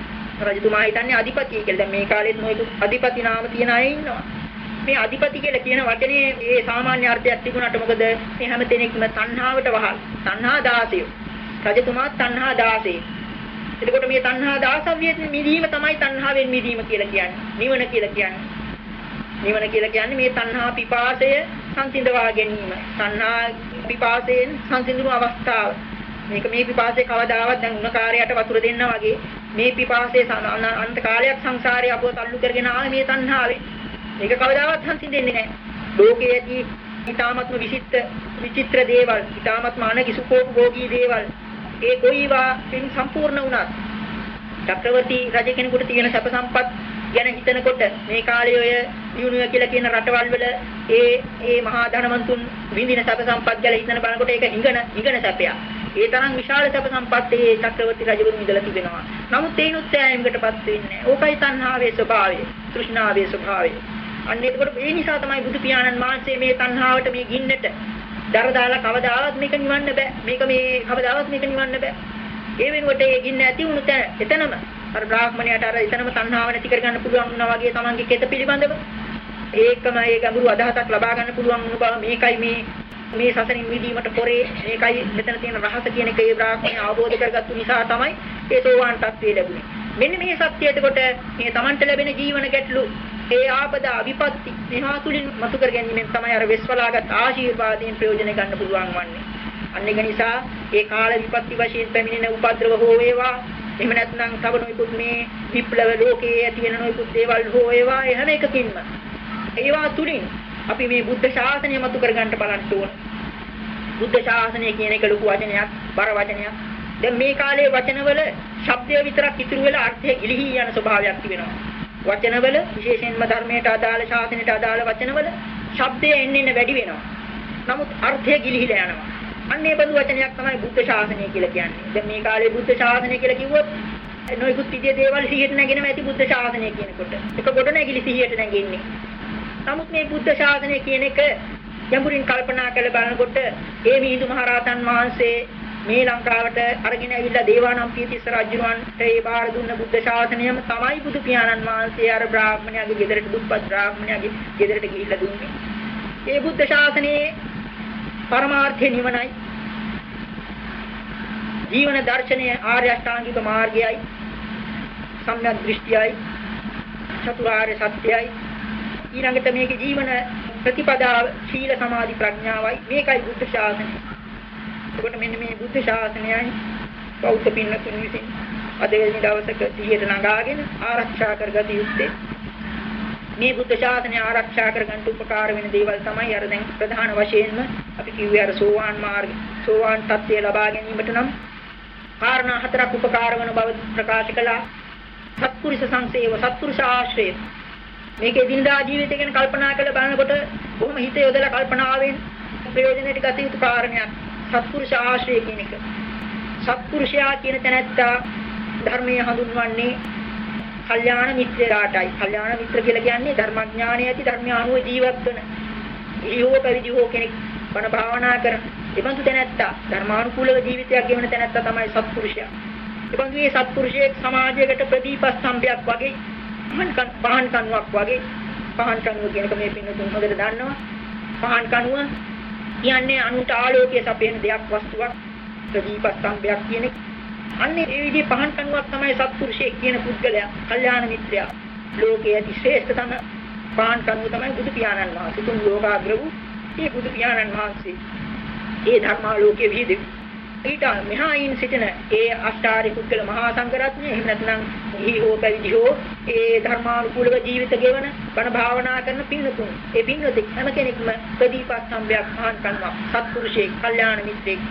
Speaker 1: රජතුමා හිතන්නේ අධිපතිය කියලා. දැන් මේ කාලෙත් මොකද අධිපති නාම තියන අය ඉන්නවා. මේ අධිපති කියලා කියන වචනේ ඒ සාමාන්‍ය අර්ථයක් තිබුණාට මොකද මේ හැම දෙනෙක්ම තණ්හාවට වහල්. තණ්හා දාසය. රජතුමා තණ්හා දාසය. එතකොට මේ තණ්හා දාසව්‍යයෙන් මිදීම තමයි තණ්හාවෙන් මිදීම කියලා කියන්නේ. නිවන කියලා කියන්නේ. නිවන කියලා කියන්නේ මේ තණ්හා පිපාසය සංසිඳවා ගැනීම. තණ්හා පිපාසයෙන් සංසිඳුණු අවස්ථාව. මේක මේ පිපාසයේ කවදාවත් දැන් උණ කාර්යයට වතුර දෙන්නා වගේ මේ පිපාසයේ අන්ත කාලයක් සංසාරේ අපව තල්ලු කරගෙන ආවේ මේ තණ්හාවෙන්. මේක කවදාවත් සංසිඳෙන්නේ නැහැ. ලෝකයේ ඇති ඊ타මත්ම විචිත්‍ර විචිත්‍ර දේවල්, ඊ타මත්ම අනගිසුකෝපභෝගී දේවල් ඒ කොයිවා පින් සම්පූර්ණ වුණත් චක්‍රවර්ති රජ කෙනෙකුට තියෙන සැප සම්පත් ගැන හිතනකොට මේ කාලේ ඔය දිනුව කියලා කියන රටවල් වල ඒ ඒ මහා ධනවන්තුන් විඳින සැප සම්පත් ගැන හිතන බලනකොට ඒක ඉඟන ඉඟන සැපයක්. ඒ තරම් විශාල සැප සම්පත් ඒ චක්‍රවර්ති රජවරුන් ඉඳලා තිබෙනවා. නමුත් ඒනුත් සෑයීමකටපත් වෙන්නේ නැහැ. ඕකයි තණ්හාවේ ස්වභාවය, තෘෂ්ණාවේ ස්වභාවය. අන්න ඒකට ඒ නිසා තමයි බුදු පියාණන් වහන්සේ මේ තණ්හාවට මේ ගින්නට දර දාලා කවදාවත් මේක නිවන්න බෑ. මේක මේ කවදාවත් මේක නිවන්න බෑ. ඒ වෙනුවට ඒ ගින්න ඇති වුණු තැන එතනම අර බ්‍රාහ්මණයාට අර එතනම තණ්හාව නැති කරගන්න පුළුවන් වුණා වගේ තමන්ගේ කෙත පිළිබඳව ඒකම ඒ ගැඹුරු අදහසක් ලබා ගන්න පුළුවන් වුණ බව මේකයි මේ මේ සසනින් මිදීමට පොරේ මේකයි මෙතන තියෙන රහස කියන එක ඒ බ්‍රාහ්මණය අවබෝධ කරගත්තු නිසා තමයි ඒ සෝවාන් තත්ත්වය ලැබුණේ. මෙන්න මේ සත්‍යය එතකොට මේ තමන්ට ලැබෙන ජීවන ගැටලු ඒ ආපදා විපත්ති මෙහා තුලින් මතු කර ගැනීමෙන් තමයි අර වෙස්වලාගත් ආශිර්වාදයෙන් ප්‍රයෝජන ගන්න පුළුවන් වන්නේ. අන්න ඒක නිසා ඒ කාල විපත්ති වශයෙන් පැමිණෙන උපද්‍රව හෝ වේවා එහෙම නැත්නම් තව නොයෙකුත් මේ විප්ලව ලෝකයේ ඇති වෙන නොයෙකුත් දේවල් හෝ වේවා ඒ හැම එකකින්ම ඒවා තුලින් අපි මේ බුද්ධ ශාසනය මතු කරගන්න බලන්න ඕන. බුද්ධ ශාසනය කියන එක ලොකු වචනයක්, බර වචනයක්. දැන් මේ කාලේ වචනවල ශබ්දය විතරක් ඉතුරු වෙලා අර්ථය ගිලිහි යන ස්වභාවයක් තිබෙනවා. වචනවල විශේෂයෙන්ම ධර්මයට අදාළ ශාසනයට අදාළ වචනවල ශබ්දය එන්න වැඩි වෙනවා. නමුත් අර්ථය ගිලිහිලා යනවා. අන්න ඒ බඳු වචනයක් තමයි බුද්ධ ශාසනය කියලා කියන්නේ. දැන් මේ කාලේ බුද්ධ ශාසනය කියලා කිව්වොත් නොයෙකුත් විදිහේ දේවල් සිහියට නැගෙනම ඇති බුද්ධ ශාසනය කියනකොට. එක කොට නැගිලි සිහියට නැගෙන්නේ. නමුත් මේ බුද්ධ ශාසනය කියන එක යම්පුරින් කල්පනා කරලා බලනකොට ඒ මිහිඳු මහරහතන් වහන්සේ මේ ලංකාවට අරගෙන ඇවිල්ලා දේවානම්පියතිස්ස රජුන්ට ඒ බාර දුන්න බුද්ධ ශාසනයම තමයි බුදු පියාණන් වහන්සේ අර බ්‍රාහ්මණයාගේ ගෙදරට දුප්පත් බ්‍රාහ්මණයාගේ ගෙදරට ගිහිල්ලා දුන්නේ. ඒ බුද්ධ ශාසනයේ පරමාර්ථය නිවනයි. ජීවන දර්ශනය ආර්ය අෂ්ටාංගික මාර්ගයයි. සම්‍යක් දෘෂ්ටියයි. චතුරාර්ය සත්‍යයයි. ඊළඟට මේකේ ජීවන ප්‍රතිපදාව සීල සමාධි ප්‍රඥාවයි මේකයි බුද්ධ ශාසනය. එතකොට මෙන්න මේ බුද්ධ ශාසනයයි බෞද්ධ පින්නතුන් විසින් අද වෙනි දවසක සිහියට නගාගෙන ආරක්ෂා කරගත යුත්තේ. මේ බුද්ධ ශාසනය ආරක්ෂා කරගන්න උපකාර වෙන දේවල් තමයි අර දැන් ප්‍රධාන වශයෙන්ම අපි කිව්වේ අර සෝවාන් මාර්ග සෝවාන් තත්ත්වය ලබා ගැනීමට නම් කාරණා හතරක් උපකාර වන බව ප්‍රකාශ කළා. සත්පුරුෂ සංසේව සත්පුරුෂ ආශ්‍රය. මේකේ දිනදා ජීවිතය ගැන කල්පනා කරලා බලනකොට බොහොම හිත යොදලා කල්පනාවෙන් ප්‍රයෝජනෙට ගත යුතු කාරණයක්. සත්පුරුෂ ආශ්‍රය කියන එක. සත්පුරුෂයා කියන තැනැත්තා ධර්මයේ හඳුන්වන්නේ කල්යාණ මිත්‍රයාටයි. කල්යාණ මිත්‍ර කියලා කියන්නේ ධර්මඥානය ඇති ධර්මානුව ජීවත් වෙන. ඉහෝ පැවිදි හෝ කෙනෙක් බණ භාවනා කරන. එබඳු තැනැත්තා ධර්මානුකූලව ජීවිතයක් ගෙවන තැනැත්තා තමයි සත්පුරුෂයා. එබඳු මේ සත්පුරුෂයෙක් සමාජයකට ප්‍රදීප ස්තම්භයක් වගේ පහන් පහන් කණුවක් වගේ පහන් කණුව කියන එක මේ පින්නතුන් හොඳට දන්නවා. පහන් කණුව කියන්නේ අනුන්ට ආලෝකය සපයන දෙයක් වස්තුවක් ප්‍රදීප ස්තම්භයක් කියන එක. අන්නේ ඒ විදිහේ පහන් කණුවක් තමයි සත්පුරුෂයෙක් කියන පුද්ගලයා, කල්යාණ මිත්‍රයා. ලෝකයේ ඇති ශ්‍රේෂ්ඨතම පහන් කණුව තමයි බුදු පියාණන් වහන්සේ. තුන් ලෝකාග්‍ර වූ මේ බුදු පියාණන් වහන්සේ. ඒ ධර්මාලෝකයේ විහිදෙවි. ඊට මෙහායින් සිටින ඒ අෂ්ටාරි පුද්ගල මහා සංඝරත්නය එහෙම නැත්නම් හි හෝ පැවිදි හෝ ඒ ධර්මානුකූලව ජීවිත ගෙවන බණ භාවනා කරන පින්නතුන් ඒ පින්නති හැම කෙනෙක්ම ප්‍රදීප සම්භයක් මහාන් කන්වා සත්පුරුෂයෙක් කල්යාණ මිත්‍රෙක්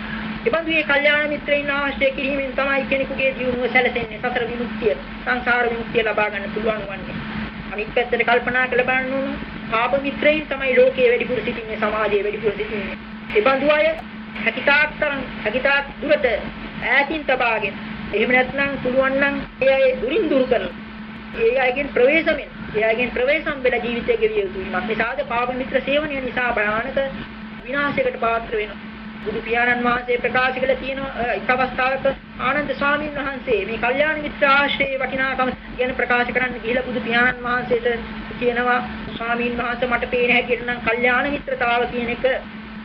Speaker 1: එබඳු මේ කල්යාණ මිත්‍රයින් ආශ්‍රය කිරීමෙන් තමයි කෙනෙකුගේ ජීවනය සැලසෙන්නේ සතර විමුක්තිය සංසාර විමුක්තිය ලබා ගන්න පුළුවන් වන්නේ. අනිත් පැත්තට කල්පනා කළ බලන්න ඕන පාප මිත්‍රයින් තමයි ලෝකයේ වැඩිපුර සිටින්නේ සමාජයේ වැඩිපුර සිටින්නේ. එබඳු අය හැකිතාක් තරම් හැකිතාක් දුරට ඈතින් තබාගෙන එහෙම නැත්නම් පුළුවන් නම් ඒ අය දුරින් දුරු කරලා ඒ අයගෙන් ප්‍රවේශමෙන් ඒ අයගෙන් ප්‍රවේශම් වෙලා ජීවිතය ගෙවිය යුතුයි. මක්නිසාද පාප මිත්‍ර සේවනය නිසා භයානක විනාශයකට පාත්‍ර වෙනවා. බුදු පියාණන් වහන්සේ ප්‍රකාශ කළ තියෙන එක් අවස්ථාවක ආනන්ද ස්වාමීන් වහන්සේ මේ කල්යාණ මිත්‍ර ආශ්‍රයේ වටිනාකම ගැන ප්‍රකාශ කරන්න ගිහිලා බුදු පියාණන් වහන්සේට කියනවා ස්වාමීන් වහන්සේ මට පේන හැටියට නම් කල්යාණ මිත්‍රතාව කියන එක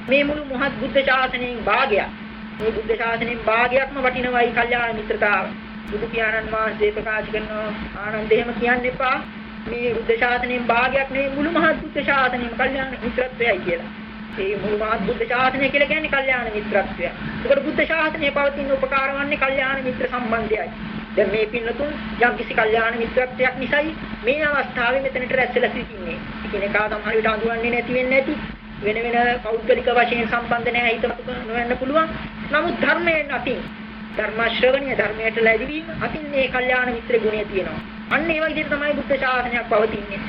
Speaker 1: මේ මුළු මහත් බුද්ධ ශාසනයෙන් භාගයක්. මේ බුද්ධ ශාසනයෙන් භාගයක්ම වටිනවයි කල්යාණ මිත්‍රතාව. බුදු පියාණන් වහන්සේ ප්‍රකාශ කරනවා ආනන්ද එහෙම කියන්න එපා. මේ බුද්ධ ශාසනයෙන් භාගයක් නෙවෙයි මුළු මහත් බුද්ධ ශාසනයම කල්යාණ මිත්‍රත්වයයි කියලා. ඒ මුළු මහත් බුද්ධ ශාසනය කියලා කියන්නේ කල්යාණ මිත්‍රත්වය. ඒකට බුද්ධ ශාසනය පවතින උපකාර වන්නේ කල්යාණ මිත්‍ර සම්බන්ධයයි. දැන් මේ පින්නතුන් යම් කිසි කල්යාණ මිත්‍රත්වයක් නිසායි මේ අවස්ථාවේ මෙතනට රැස්ලා සිටින්නේ. එකිනෙකා සමහර විට අඳුරන්නේ නැති වෙන්නේ නැති වෙන වෙන පෞද්ගලික වශයෙන් සම්බන්ධ නැහැ හිතමතු නොවෙන්න පුළුවන්. නමුත් ධර්මයෙන් අතින් ධර්ම ශ්‍රවණය ධර්මයට ලැබීම අතින් මේ කල්යාණ මිත්‍ර ගුණය තියෙනවා. අන්න ඒ වගේ තමයි බුද්ධ ශාසනයක් පවතින්නේ.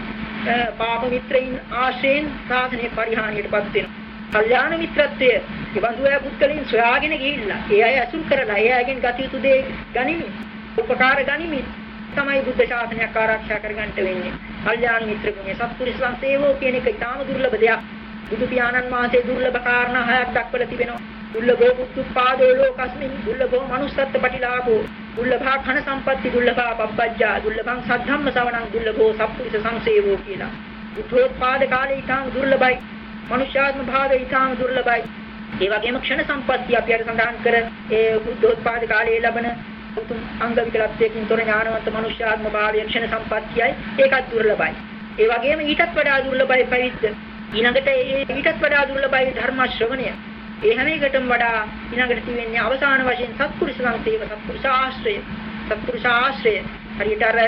Speaker 1: පාප මිත්‍රයින් ආශ්‍රයෙන් ශාසනය පරිහානියටපත් වෙනවා. කල්යාණ මිත්‍රත්වය ඉබඳු අය පුද්ගලයන් සොයාගෙන ගිහිල්ලා ඒ අය අසුල් කරලා ඒ අයගෙන් ගත යුතු දේ ගනිමින් උපකාර ගනිමින් තමයි බුද්ධ ශාසනයක් ආරක්ෂා කරගන්න වෙන්නේ. කල්යාණ මිත්‍ර ගුණය සත්පුරුෂ සංසේවෝ කියන එක ඊටාම දුර්ලභ දෙයක්. බුදු පියාණන් වහන්සේ දුර්ලභ කාරණා හයක් දක්වලා තිබෙනවා. දුර්ලභෝ පුත්තුපාදෝ ලෝකස්මින් දුර්ලභෝ manussත්ත්ව පටිලාභෝ දුර්ලභා ඝන සම්පatti දුර්ලභා පබ්බජ්ජා දුර්ලභං සද්ධම්ම සවණං දුර්ලභෝ සප්පුරිස සංසේවෝ කියලා. බුද්ධෝත්පාද කාලේ ඊටාම දුර්ලභයි. මනුෂ්‍යාත්ම භාවය ඊටාම දුර්ලභයි. ඒ වගේම ක්ෂණ සම්පatti අපි අර සඳහන් කර ඒ බුද්ධෝත්පාද කාලයේ ලැබෙන උතුම් අංග විකලත්වයකින් තොර ඥානවන්ත මනුෂ්‍යාත්ම භාවය ක්ෂණ සම්පත්තියයි ඒකත් දුර්ලභයි. ඒ වගේම ඊටත් වඩා දුර්ලභයි පැවිද්ද. ඊළඟට ඊටත් වඩා දුර්ලභයි ධර්ම ශ්‍රවණය. ඒ හැම එකටම වඩා ඊළඟට තියෙන්නේ අවසාන වශයෙන් සත්පුරුෂ සංසේව සත්පුරුෂ ආශ්‍රය. සත්පුරුෂ ආශ්‍රය හරියට අර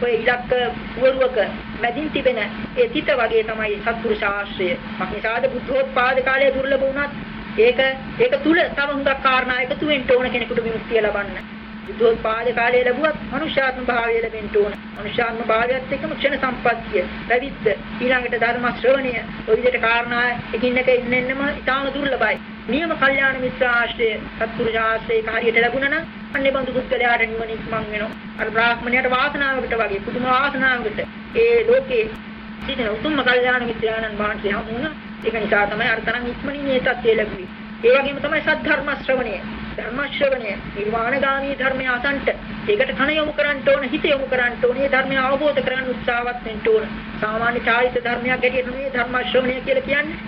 Speaker 1: ඔය ඉලක්ක පුවරුවක මැදින් තිබෙන ඒ තිත වගේ තමයි සත්පුරුෂ ආශ්‍රය. මක්නිසාද බුද්ධෝත්පාද කාලයේ දුර්ලභ වුණත් ඒක ඒක තුල තව හුඟක් කාරණා එකතු වෙන්න ඕන කෙනෙකුට විමුක්තිය ලබන්න. බුද්ධෝත්පාද කාලයේ ලැබුවත් මනුෂ්‍යාත්ම භාවය ලැබෙන්න ඕන. මනුෂ්‍යාත්ම භාවයත් එක්කම ක්ෂණ සම්පත්තිය, පැවිද්ද, ඊළඟට ධර්ම ශ්‍රවණය, ඔය විදිහට කාරණා එකින් එක ඉන්නෙන්නම ඉතාම දුර්ලභයි. නියම කල්යාණ මිත්‍ර ආශ්‍රය, සත්පුරුෂ ආශ්‍රය කාර්යයට ලැබුණා නම් අන්නේ බඳු පුද්ගලයාට නිවන ඉක්මන් වෙනවා. අර බ්‍රාහ්මණයට වාසනාවකට වගේ පුදුම වාසනාවකට ඒ ලෝකේ සිටින උතුම්ම කල්යාණ මිත්‍රයන්න් වහන්සේ හමු වුණා. ඒක නිසා තමයි අර තරම් ඉක්මනින් මේ தත්ත්වය ලැබුවේ. ඒ වගේම තමයි සද්ධර්ම ශ්‍රවණය. ධර්ම ශ්‍රවණය නිර්වාණගාමී ධර්මය අසන්ට. ඒකට කන යොමු කරන්න ඕන හිත යොමු කරන්න ඕන මේ ධර්මය අවබෝධ කරගන්න උත්සාහවත් වෙන්න ඕන. සාමාන්‍ය චාරිත ධර්මයක් හැටියට මේ ධර්ම ශ්‍රවණය කියලා කියන්නේ.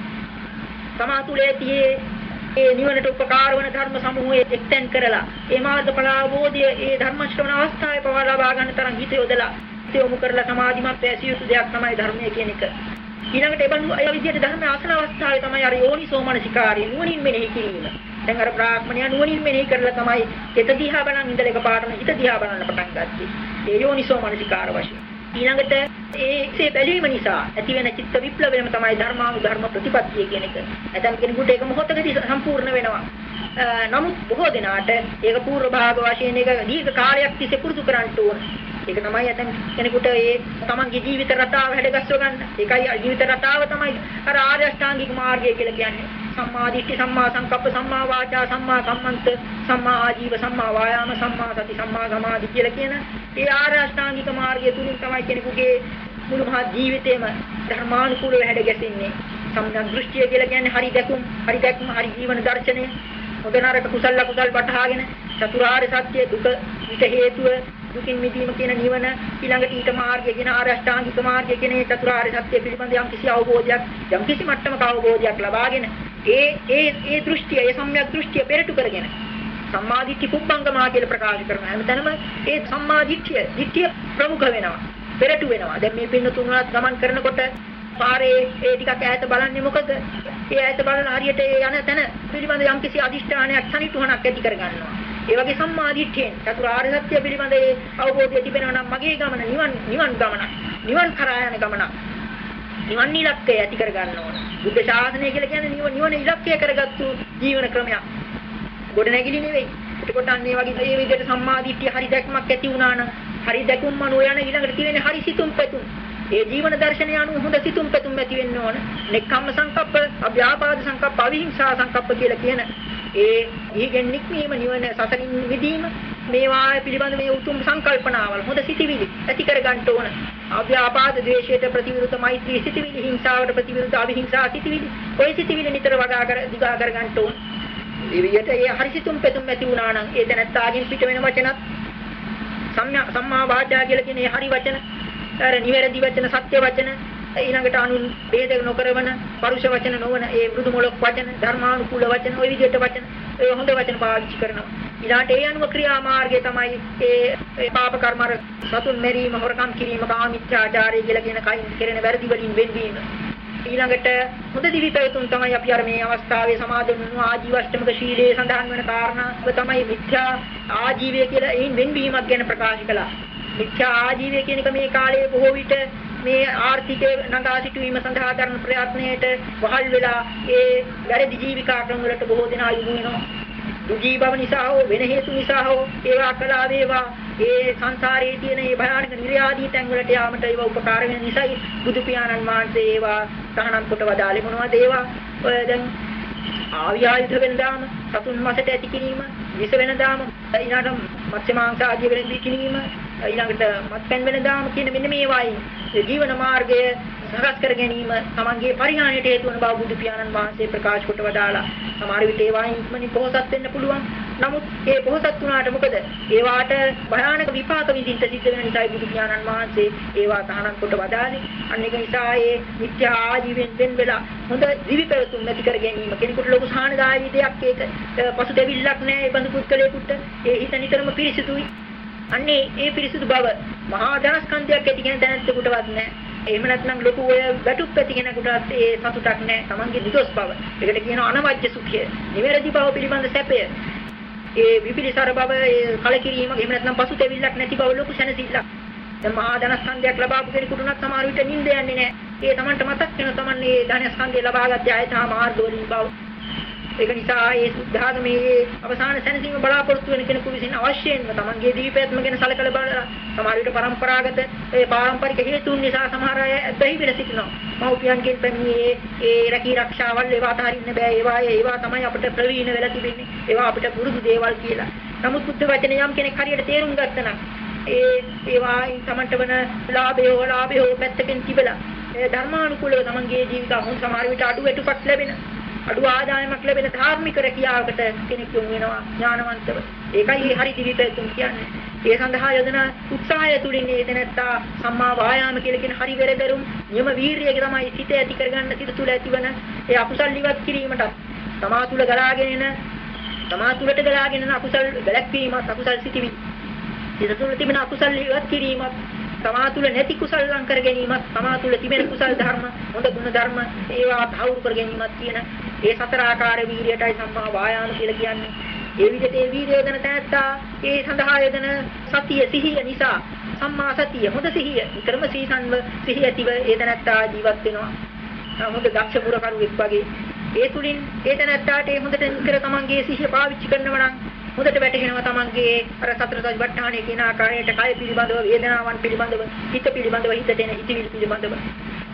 Speaker 1: සමාතුලේතියේ ඒ නිවනට උපකාර වන ධර්ම සමූහය එක්තෙන් කරලා ඒ මාර්ගඵල අවබෝධය ඒ ධර්ම ශ්‍රවණ අවස්ථාවේ පවා ලබා ගන්න තරම් හිත යොදලා හිත යොමු කරලා සමාධිමත් ඇසිය යුතු දෙයක් තමයි ධර්මය කියන එක. ඊළඟට ඒ බඳු අය විදිහට ධර්ම ආසන අවස්ථාවේ තමයි අර යෝනිසෝ මනසිකාරය නුවණින් මෙනෙහි කිරීම. දැන් අර බ්‍රාහ්මණයා නුවණින් මෙනෙහි කරලා තමයි හිත දිහා බලන් ඉඳලා එකපාරටම හිත දිහා බලන්න පටන් ගත්තේ. ඒ යෝනිසෝ මනසිකාර වශයෙන්. ඊළඟට ඒසේ බැලීම නිසා ඇති වෙන චිත්ත විප්ලවයම තමයි ධර්මානුධර්ම ප්‍රතිපත්තිය කියන එක. ඇතම් කෙනෙකුට ඒක මොහොතකදී සම්පූර්ණ වෙනවා. නමුත් බොහෝ දෙනාට ඒක පූර්ව භාග වශයෙන් ඒක දීර්ඝ කාලයක් තිස්සේ පුරුදු කරන්න ඕන. ඒක තමයි ඇතම් කෙනෙකුට ඒ තමන්ගේ ජීවිත රටාව හැඩගස්ව ගන්න. ඒකයි ජීවිත රටාව තමයි අර ආර්ය අෂ්ටාංගික මාර්ගය කියලා කියන්නේ. සම්මා දිට්ඨි සම්මා සංකප්ප සම්මා වාචා සම්මා කම්මන්ත සම්මා ආජීව සම්මා වායාම සම්මා සති සම්මා සමාධි කියලා කියන ඒ ආර්ය අෂ්ටාංගික මාර්ගය තුලින් තමයි කෙනෙකුගේ මුළු මහත් ජීවිතේම ධර්මානුකූලව හැඩ ගැසෙන්නේ. සම්මා දෘෂ්ටිය කියලා කියන්නේ හරි දැකුම්, හරි දැක්ම, හරි ජීවන දර්ශනය. හොඳ නරක කුසල කුසල් වටහාගෙන චතුරාර්ය සත්‍ය දුක ඊට හේතුව දුකින් මිදීම කියන නිවන ඊළඟට ඊට මාර්ගය කියන ආර්ය අෂ්ටාංගික මාර්ගය කියන ඒ චතුරාර්ය සත්‍ය පිළිබඳ යම් කිසි අවබෝධයක් යම් කිසි මට්ටමක අවබෝධයක් ලබාගෙන ඒ ඒ ඒ දෘෂ්ටිය ඒ සම්‍යක් දෘෂ්ටිය පෙරටු කරගෙන සම්මාදිට්ඨි කුබ්බංගමා කියලා ප්‍රකාශ කරන හැමතැනම ඒ සම්මාදිට්ඨිය දිට්ඨිය ප්‍රමුඛ වෙනවා පෙරටු වෙනවා. දැන් මේ පින්න තුනවත් ගමන් කරනකොට පාරේ ඒ ටිකක් ඈත බලන්නේ මොකද? ඒ ඈත බලන හරියට ඒ යන තැන පිළිබඳ යම් කිසි අදිෂ්ඨානයක් සනිටුහනක් ඇති කරගන්නවා. ඒ වගේ සම්මාදිට්ඨියෙන් චතුරාර්ය සත්‍ය පිළිබඳ ඒ අවබෝධය තිබෙනවා නම් මගේ ගමන නිවන් නිවන් ගමන නිවන් කරා යන ගමන නිවන් ඉලක්කය ඇති කර ගන්න ඕන. බුද්ධ ශාසනය කියලා කියන්නේ නිවන නිවන ඉලක්කය කරගත්තු ජීවන ක්‍රමයක්. ගොඩනැගිලි නෙවෙයි. එතකොට අන්න ඒ වගේ ඒ විදිහට සම්මාදිට්ඨිය හරි දැක්මක් ඇති වුණා නම් හරි දැකුම්ම නොයන ඊළඟට තියෙන්නේ හරි සිතුම් පැතුම්. ඒ ජීවන දර්ශනය අනුව හොඳ සිතුම් පැතුම් ඇති වෙන්න ඕන. නෙක්ඛම්ම සංකප්ප, අභ්‍යාපාද සංකප්ප, අවිහිංසා සංකප්ප කියලා කියන ඒ ඊගෙන් නික්මීම නිවන සසරින් මිදීම මේවා පිළිබඳ මේ උතුම් සංකල්පනාවල් හොඳ සිටිවිලි ඇති කර ගන්න ඕන. අව්‍යාපාද ද්වේෂයට ප්‍රතිවිරුද්ධ මෛත්‍රී සිටිවිලි, හිංසාවට ප්‍රතිවිරුද්ධ අවිහිංසා සිටිවිලි. ඔය සිටිවිලි නිතර වඩා කර දිගා කර ගන්න ඕන. මේ විදිහට ඒ හරිසිතුම් පෙතුම් ඇති වුණා නම් ඒ දැනත්තාගෙන් පිට වෙන වචනත් සම්මා වාචා කියලා කියන ඒ හරි වචන, අර නිවැරදි වචන, සත්‍ය වචන ඊළඟට අනුන් ભેද නොකරවන පරුෂ වචන නොවන ඒ මෘදු මොලොක් වචන ධර්මානුකූල වචන ওই විදිහට වචන ඒ හොඳ වචන පාවිච්චි කරනවා. ඊළාට ඒ අනුව ක්‍රියාමාර්ගය තමයි ඒ පාප කර්ම අර සතුන් මෙරීම හොරකම් කිරීම කාමීච්ඡාචාරය කියලා කියන කයින් කෙරෙන වැරදි වලින් වෙන්වීම. ඊළඟට හොඳ දිවිපැවතුම් තමයි අපි අර මේ අවස්ථාවේ සමාදන් වුණු ආජීවශ්ටමක ශීලයේ සඳහන් වෙන කාරණා තමයි මිත්‍යා ආජීවය කියලා එයින් වෙන්වීමක් ගැන ප්‍රකාශ කළා. මිත්‍යා ආජීවය කියන එක මේ කාලයේ බොහෝ විට මේ ආර්ථිකය නගා සිටුවීම සඳහා කරන ප්‍රයත්නයේට වහල් වෙලා ඒ වැරදි ජීවිකා ක්‍රම වලට බොහෝ දෙනා යොමු වෙනවා. දුජී බව නිසා හෝ වෙන හේතු නිසා හෝ ඒවා කළා වේවා. ඒ සංසාරයේ තියෙන මේ භයානක නිර්යාදී තැන් වලට යාමට ඒවා උපකාර වෙන නිසායි බුදු පියාණන් වහන්සේ ඒවා තහනම් කොට වදාලේ මොනවද ඒවා? ඔය දැන් ආවියායුධ වෙනදාම සතුන් මසට ඇති කිරීම විස වෙනදාම ඊළඟට මත්ස්‍ය මාංශ ආදී වෙන කිරීම ඊළඟට මත්පැන් වෙනදාම කියන මෙන්න මේවායි. ජීවන මාර්ගය සකස් කර ගැනීම තමන්ගේ පරිහානියට හේතු වන බව බුදු පියාණන් වහන්සේ ප්‍රකාශ කොට වදාලා සමහර විට ඒවායින් ඉක්මනින් පොහොසත් වෙන්න පුළුවන්. නමුත් ඒ පොහොසත් වුණාට මොකද? ඒවාට භයානක විපාක විඳින්න සිද්ධ වෙන නිසායි බුදු පියාණන් වහන්සේ ඒවා තහනම් කොට වදාළේ. අන්න ඒක නිසා ඒ මිත්‍යා ආජීවෙන් වෙන් වෙලා හොඳ දිවි පැවතුම් නැති කර ගැනීම. කෙනෙකුට ලොකු සාහනදායී දෙයක් ඒක. පසුතැවිල්ලක් නැහැ ඒ බඳු පුද්ගලයෙකුට. ඒ හිත නිතරම පිරිසිදුයි. අන්නේ ඒ පිරිසුදු බව මහා ධනස්කන්ධයක් ඇති කෙන දැනත්තෙකුටවත් නැහැ. එහෙම නැත්නම් ලොකු ඔය වැටුප් ඇති කෙනෙකුටත් ඒ සතුටක් නැහැ. Tamange නිදොස් බව. ඒකට කියනවා අනවජ්‍ය සුඛය. නිවැරදි බව පිළිබඳ සැපය. ඒ විපිලිසර බව ඒ කලකිරීම එහෙම නැත්නම් පසුතැවිල්ලක් නැති බව ලොකු සැනසෙල්ලක්. දැන් මහා ධනස්කන්ධයක් ලබාපු කෙනෙකුට උනත් සමහර විට නිින්ද යන්නේ නැහැ. ඒ Tamanට මතක් වෙන Taman මේ ධනස්කන්ධය ලබාගත්තේ ආයතන මාර්ග වලින් බව. ඒක නිසා ඒ සුද්ධාගමේ අවසාන සැනසීම බලාපොරොත්තු වෙන කෙනෙකු විසින් අවශ්‍යයෙන්ම තමන්ගේ දීපයත්ම ගැන සැලකලා බලලා සමහර විට પરම්පරාගත ඒ පාරම්පරික හේතුන් නිසා සමහර අය ඇදහි වෙලා සිටිනවා. මව්පියන්ගෙන් පැමිණියේ ඒ රැකී රක්ෂාවල් ඒවා අතහරින්න බෑ. ඒවා ඒවා තමයි අපිට ප්‍රවීණ වෙලා තිබෙන්නේ. ඒවා අපිට පුරුදු දේවල් කියලා. නමුත් බුද්ධ වචනේ යම් කෙනෙක් හරියට තේරුම් ගත්තා ඒ ඒවායින් තමන්ට වන ලාභය හෝ ලාභය හෝ පැත්තකින් තිබලා ඒ ධර්මානුකූලව තමන්ගේ ජීවිත හොන් සමහර විට අඩු වැටුපක් ලැබෙන අඩු ආදායමක් ලැබෙන ධාර්මික රැකියාවකට කෙනෙක් යොමු වෙනවා ඥානවන්තව. ඒකයි හරි දිවිපැතුම් කියන්නේ. ඒ සඳහා යොදන උත්සාහය තුලින් ඒ දැනත්තා සම්මා වායාම කියලා කියන හරි වෙරදරුම් නියම වීරියක තමයි සිත ඇති කරගන්න සිත තුළ ඇතිවන ඒ අකුසල් ඉවත් කිරීමට තමා තුළ ගලාගෙන එන තමා තුළට ගලාගෙන එන අකුසල් වැළැක්වීමත් අකුසල් සිටිවි. සිත තුළ තිබෙන අකුසල් ඉවත් කිරීමත් තමා තුළ නැති කුසල් ලං කර ගැනීමත් තමා තුළ තිබෙන කුසල් ධර්ම හොඳ ගුණ ධර්ම ඒවා තහවුරු කර ගැනීමත් කියන ඒ සතර ආකාර වීරියටයි සම්මා වායාම කියලා කියන්නේ. ඒ විදිහට ඒ වීරිය යොදන තැනත්තා ඒ සඳහා යොදන සතිය සිහිය නිසා සම්මා සතිය හොඳ සිහිය විතරම සීසන්ව සිහිය ඇතිව ඒ තැනත්තා ජීවත් වෙනවා. හොඳ දක්ෂ පුරකරුවෙක් වගේ ඒ තුලින් ඒ තැනත්තාට ඒ හොඳට නිතර තමන්ගේ සිහිය පාවිච්චි කරනවා නම් හොඳට වැටහෙනවා තමන්ගේ අර සතර සතිපට්ඨානයේ කියන ආකාරයට කය පිළිබඳව වේදනාවන් පිළිබඳව හිත පිළිබඳව හිතට එන හිතවිලි පිළිබඳව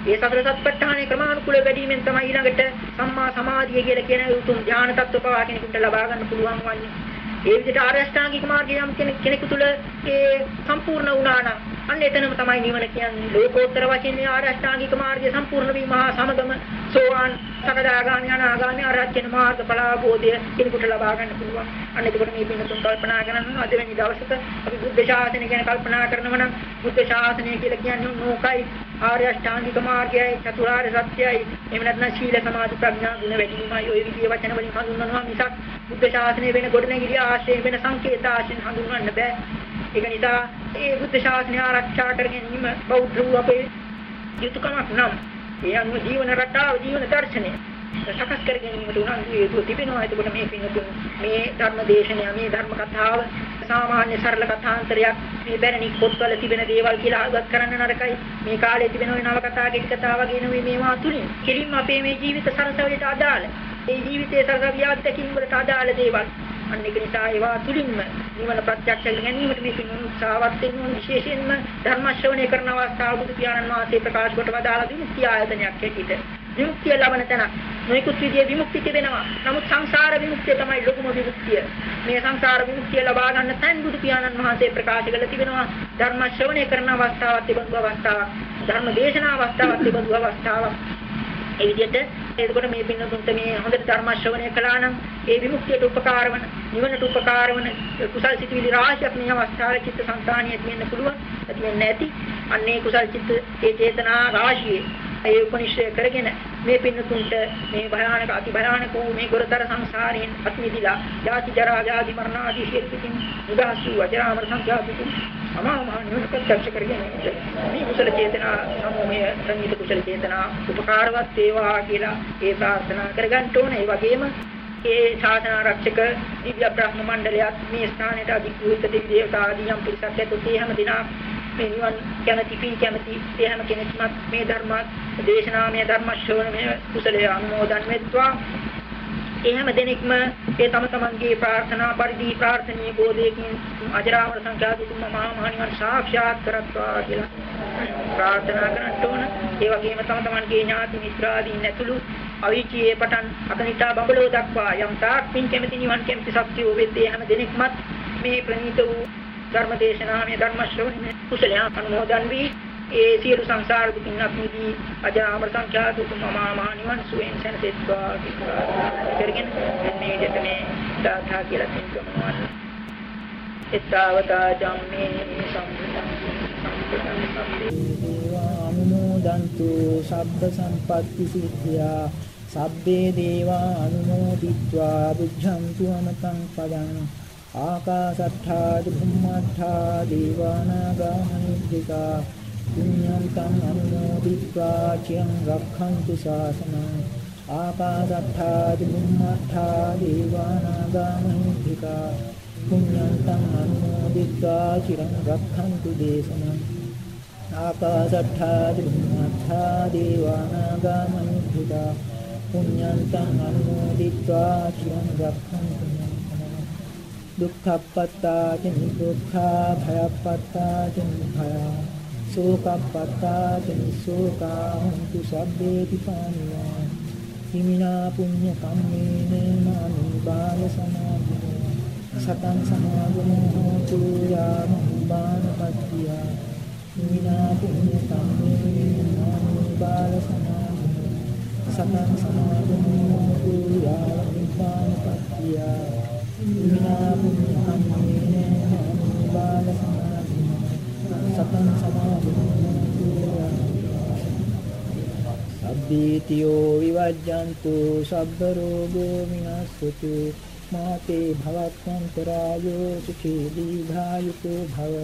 Speaker 1: ඒ සතර සතිපට්ඨානයේ ක්‍රමානුකූල වැඩිමෙන් තමයි ඊළඟට සම්මා සමාධිය කියලා කියන උතුම් ඥාන තත්ත්ව පවා කෙනෙකුට ලබා ගන්න පුළුවන් වන්නේ. ඒ විදිහට ආර්ය අෂ්ටාංගික මාර්ගය යම් කෙනෙකු තුළ ඒ සම්පූර්ණ වුණා නම් අන්න එතනම තමයි නිවන කියන්නේ. ලෝකෝත්තර වශයෙන් ආර්ය අෂ්ටාංගික මාර්ගය සම්පූර්ණ වීම හා සමගම සෝවාන් සකදාගාමි අනාගාමි අරහත් කියන මාර්ගඵල අවබෝධය කෙනෙකුට ලබා ගන්න පුළුවන්. අන්න එතකොට මේ පින්නතුන් කල්පනා කරනවා අද වෙනි දවසක අපි බුද්ධ ශාසනය ගැන කල්පනා කරනවා නම් බුද්ධ ශාසනය කියලා කියන්නේ නෝකයි ආර්ය අෂ්ටාංගික මාර්ගයයි චතුරාර්ය සත්‍යයයි එහෙම නැත්නම් ශීල සමාධි ප්‍රඥා ගුණ වැඩිවීමයි ඔය විදිහේ වචන වලින් හඳුන්වනවා මිසක් බුද්ධ ශාසනය වෙන ගොඩනැගිලි ආශ්‍රයෙන් වෙන සංකේත ආශ්‍රයෙන් හඳුන්වන්න බෑ. ඒක නිසා ඒ බුද්ධ ශාසනය ආරක්ෂා කර ගැනීම බෞද්ධ වූ අපේ යුතුයකමක් නම් ඒ අනුව ජීවන රටාව ජීවන දර්ශනය සකස් කර ගැනීමට උනන්දු හේතුව තිබෙනවා. එතකොට මේ පින්තුන් මේ ධර්ම දේශනය මේ ධර්ම කතාව සාමාන්‍ය සරල කථාන්තරයක් මේ බැරණි පොත්වල තිබෙන දේවල් කියලා අගත් කරන්න නරකයි. මේ කාලේ තිබෙන ওই නව කතා කෙටි කතා වගේ නෙවෙයි මේවා තුලින්. කෙලින්ම අපේ මේ ජීවිත සරසවලට අදාළ. ඒ ජීවිතයේ සරසවිය අත්දැකීම් වලට අදාළ දේවල් අන්න ඒක නිසා ඒවා තුලින්ම නිවන ප්‍රත්‍යක්ෂ කර ගැනීමට මේ පින් උත්සාහවත් වෙන විශේෂයෙන්ම ධර්ම ශ්‍රවණය කරන අවස්ථාව බුදු පියාණන් වහන්සේ ප්‍රකාශ කොට වදාලා විමුක්තිය ආයතනයක් හැටියට විමුක්තිය ලබන තැන නොයෙකුත් විදිහේ විමුක්ති තිබෙනවා. නමුත් සංසාර විමුක්තිය තමයි ලොකුම විමුක්තිය. මේ සංසාර විමුක්තිය ලබා ගන්න තැන් බුදු පියාණන් වහන්සේ ප්‍රකාශ කළ තිබෙනවා. ධර්ම ශ්‍රවණය කරන අවස්ථාවක් තිබුණු අවස්ථාවක්. ධර්ම දේශනා අවස්ථාවක් තිබුණු අවස්ථාවක්. ඒ විදිහට. එතකොට මේ පින්නතුන්ට මේ හොඳට ධර්ම ශ්‍රවණය කළා නම් ඒ විමුක්තියට උපකාර වන නිවනට උපකාර වන කුසල් සිතුවිලි රාශියක් මේ අවස්ථාවේ චිත්ත සංතානිය තියෙන්න පුළුවන්. ඇති වෙන්නේ නැති අන්නේ කුසල් චිත්ත ඒ චේතනා රාශියේ ඒ උපනිශ්‍රය කරගෙන මේ පින්නතුන්ට මේ භයානක අති භයානක වූ මේ ගොරතර සංසාරයෙන් අත් මිදිලා ජාති ජරා ජාති මරණ ආදී සියලුකින් නිදහස් වූ අජරාමර සංඛ්‍යාතිකින් අමා මහ නිවන ප්‍රත්‍යක්ෂ කරගෙන මේ කුසල චේතනා සමූහය සංගීත කුසල චේතනා උපකාරවත් වේවා කියලා ඒ ප්‍රාර්ථනා කරගන්න ඕනේ. ඒ වගේම ඒ ශාසන ආරක්ෂක දිව්‍ය බ්‍රහ්ම මණ්ඩලයත් මේ ස්ථානයට අධිකෘත දෙවි දේවතා ආදී යම් පිරිසක් ඇතුළු ඒ හැම දිනක් මේ නිවන් කැමැති පින් කැමැති ඒ හැම කෙනෙක්මත් මේ ධර්ම දේශනාමය ධර්ම ශ්‍රවණමය කුසලයේ අනුමෝදන් වෙත්වා ඒ හැම දෙනෙක්ම ඒ තම තමන්ගේ ප්‍රාර්ථනා පරිදි ප්‍රාර්ථනීය බෝධයකින් අජරාමර සංඛ්‍යාතිතුම මහා මහණිවන් සාක්ෂාත් කරත්වා කියලා ප්‍රාර්ථනා කරන්න ඕන. ඒ වගේම තම තමන්ගේ ඥාති මිත්‍රාදීන් ඇතුළු අවීචියේ පටන් අකනිටා බඹලෝ දක්වා යම් තාක් පින් කැමැති නිවන් කැමැති සත්‍යෝ වෙද්දී හැම දෙනෙක්මත් මේ ප්‍රණීත වූ ධර්ම දේශනාවේ ධර්ම ශ්‍රවණයේ කුසලයන් අනුමෝදන් වී ඒ සියලු සංසාර දුකින් අත්මිදී අජාමර සංඛ්‍යාත උතුම් මහා මහ නිවන් සුවෙන් සැනසෙත්වා කරගෙන මේ විදිහට මේ දාථා කියලා තින්කමනවා එත්තාවතා ජම්මේ සම්පතං
Speaker 2: අනුමෝදන්තු සබ්බ සම්පත්ති සිද්ධා සබ්බේ දේවා අනුමෝදිත්වා බුද්ධන්තු අමතං පදං ආකාසට්ඨා බුම්මට්ඨා දීවානාගා මහිද්దికා පුඤ්ඤන්තං අනුමෝදිत्वा චිරං රක්ඛන්තු ශාසනං ආකාශත්තා චුම්මත්තා දේවානාගාමහිත්‍තිකා පුඤ්ඤන්තං අනුමෝදිत्वा චිරං රක්ඛන්තු දේශනං ආකාශත්තා චුම්මත්තා දේවානාගාමහිත්‍තිකා පුඤ්ඤන්තං අනුමෝදිत्वा චිරං රක්ඛන්තු දුක්ඛප්පත්තා ච නිදුක්ඛා භයප්පත්තා ච නිභයා සෝකප්පත්තාච නිසෝකා හුන්තු සබ්බේති පානියා හිමිනා පුඤ්ඤ කම්මේන මානි බාල සමාධිය සතං සමාගමෝ හෝතු යාම බානපත්තිය හිමිනා පුඤ්ඤ කම්මේන මානි බාල සමාධිය සතං සමාගමෝ. හෝතු යාම බානපත්තිය සබ්බීතියෝ විවජ්ජන්තු සබ්බ රෝගෝ විනස්සතු මාතේ භවත්වන්තරායෝ සුඛී දීඝායුකෝ භව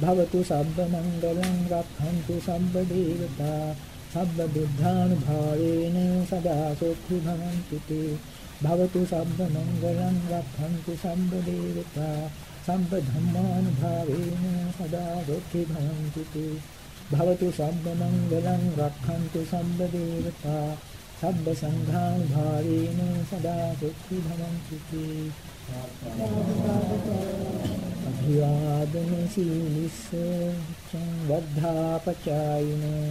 Speaker 2: භවතු සබ්බ මංගලං රක්ඛන්තු සබ්බ දේවතා සබ්බ බුද්ධානුභාවේන සදා සොක්ඛි භවන්තු තේ භවතු සබ්බ මංගලං රක්ඛන්තු සම්බ දේවතා සම්බ ධම්මානුභාවේන සදා සොක්ඛි භවන්තු තේ භවතු සබ්බ මංගලං රක්ඛන්තු සම්බ දේවතා සබ්බ සංඝානුභාවේන සදා සොක්ඛි භවන්තු තේ අභිවාදන සීලිස්ස චං වද්ධාපචායිනෝ.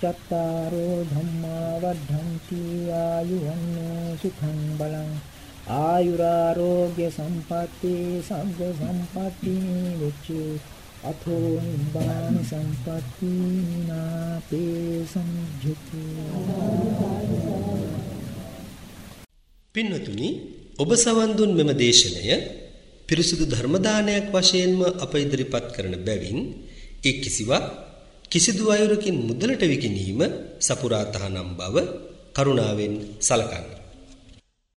Speaker 2: චත්තාරෝ ධම්මා වද්ධන්ති ආයුවන්නෝ සුඛං බලං. ආයුරාරෝග්‍ය සම්පatti සග්ග සම්පatti නිච්චු අතෝ නිබ්බාන සම්පatti නාතේ සංජ්ජති
Speaker 3: පින්වතුනි ඔබ සවන් දුන් මෙම දේශනය පිරිසුදු ධර්ම දානයක් වශයෙන්ම අප ඉදිරිපත් කරන බැවින් ඒ කිසිවක් කිසිදු අයුරකින් මුදලට විකිණීම සපුරා තහනම් බව කරුණාවෙන් සලකන්න.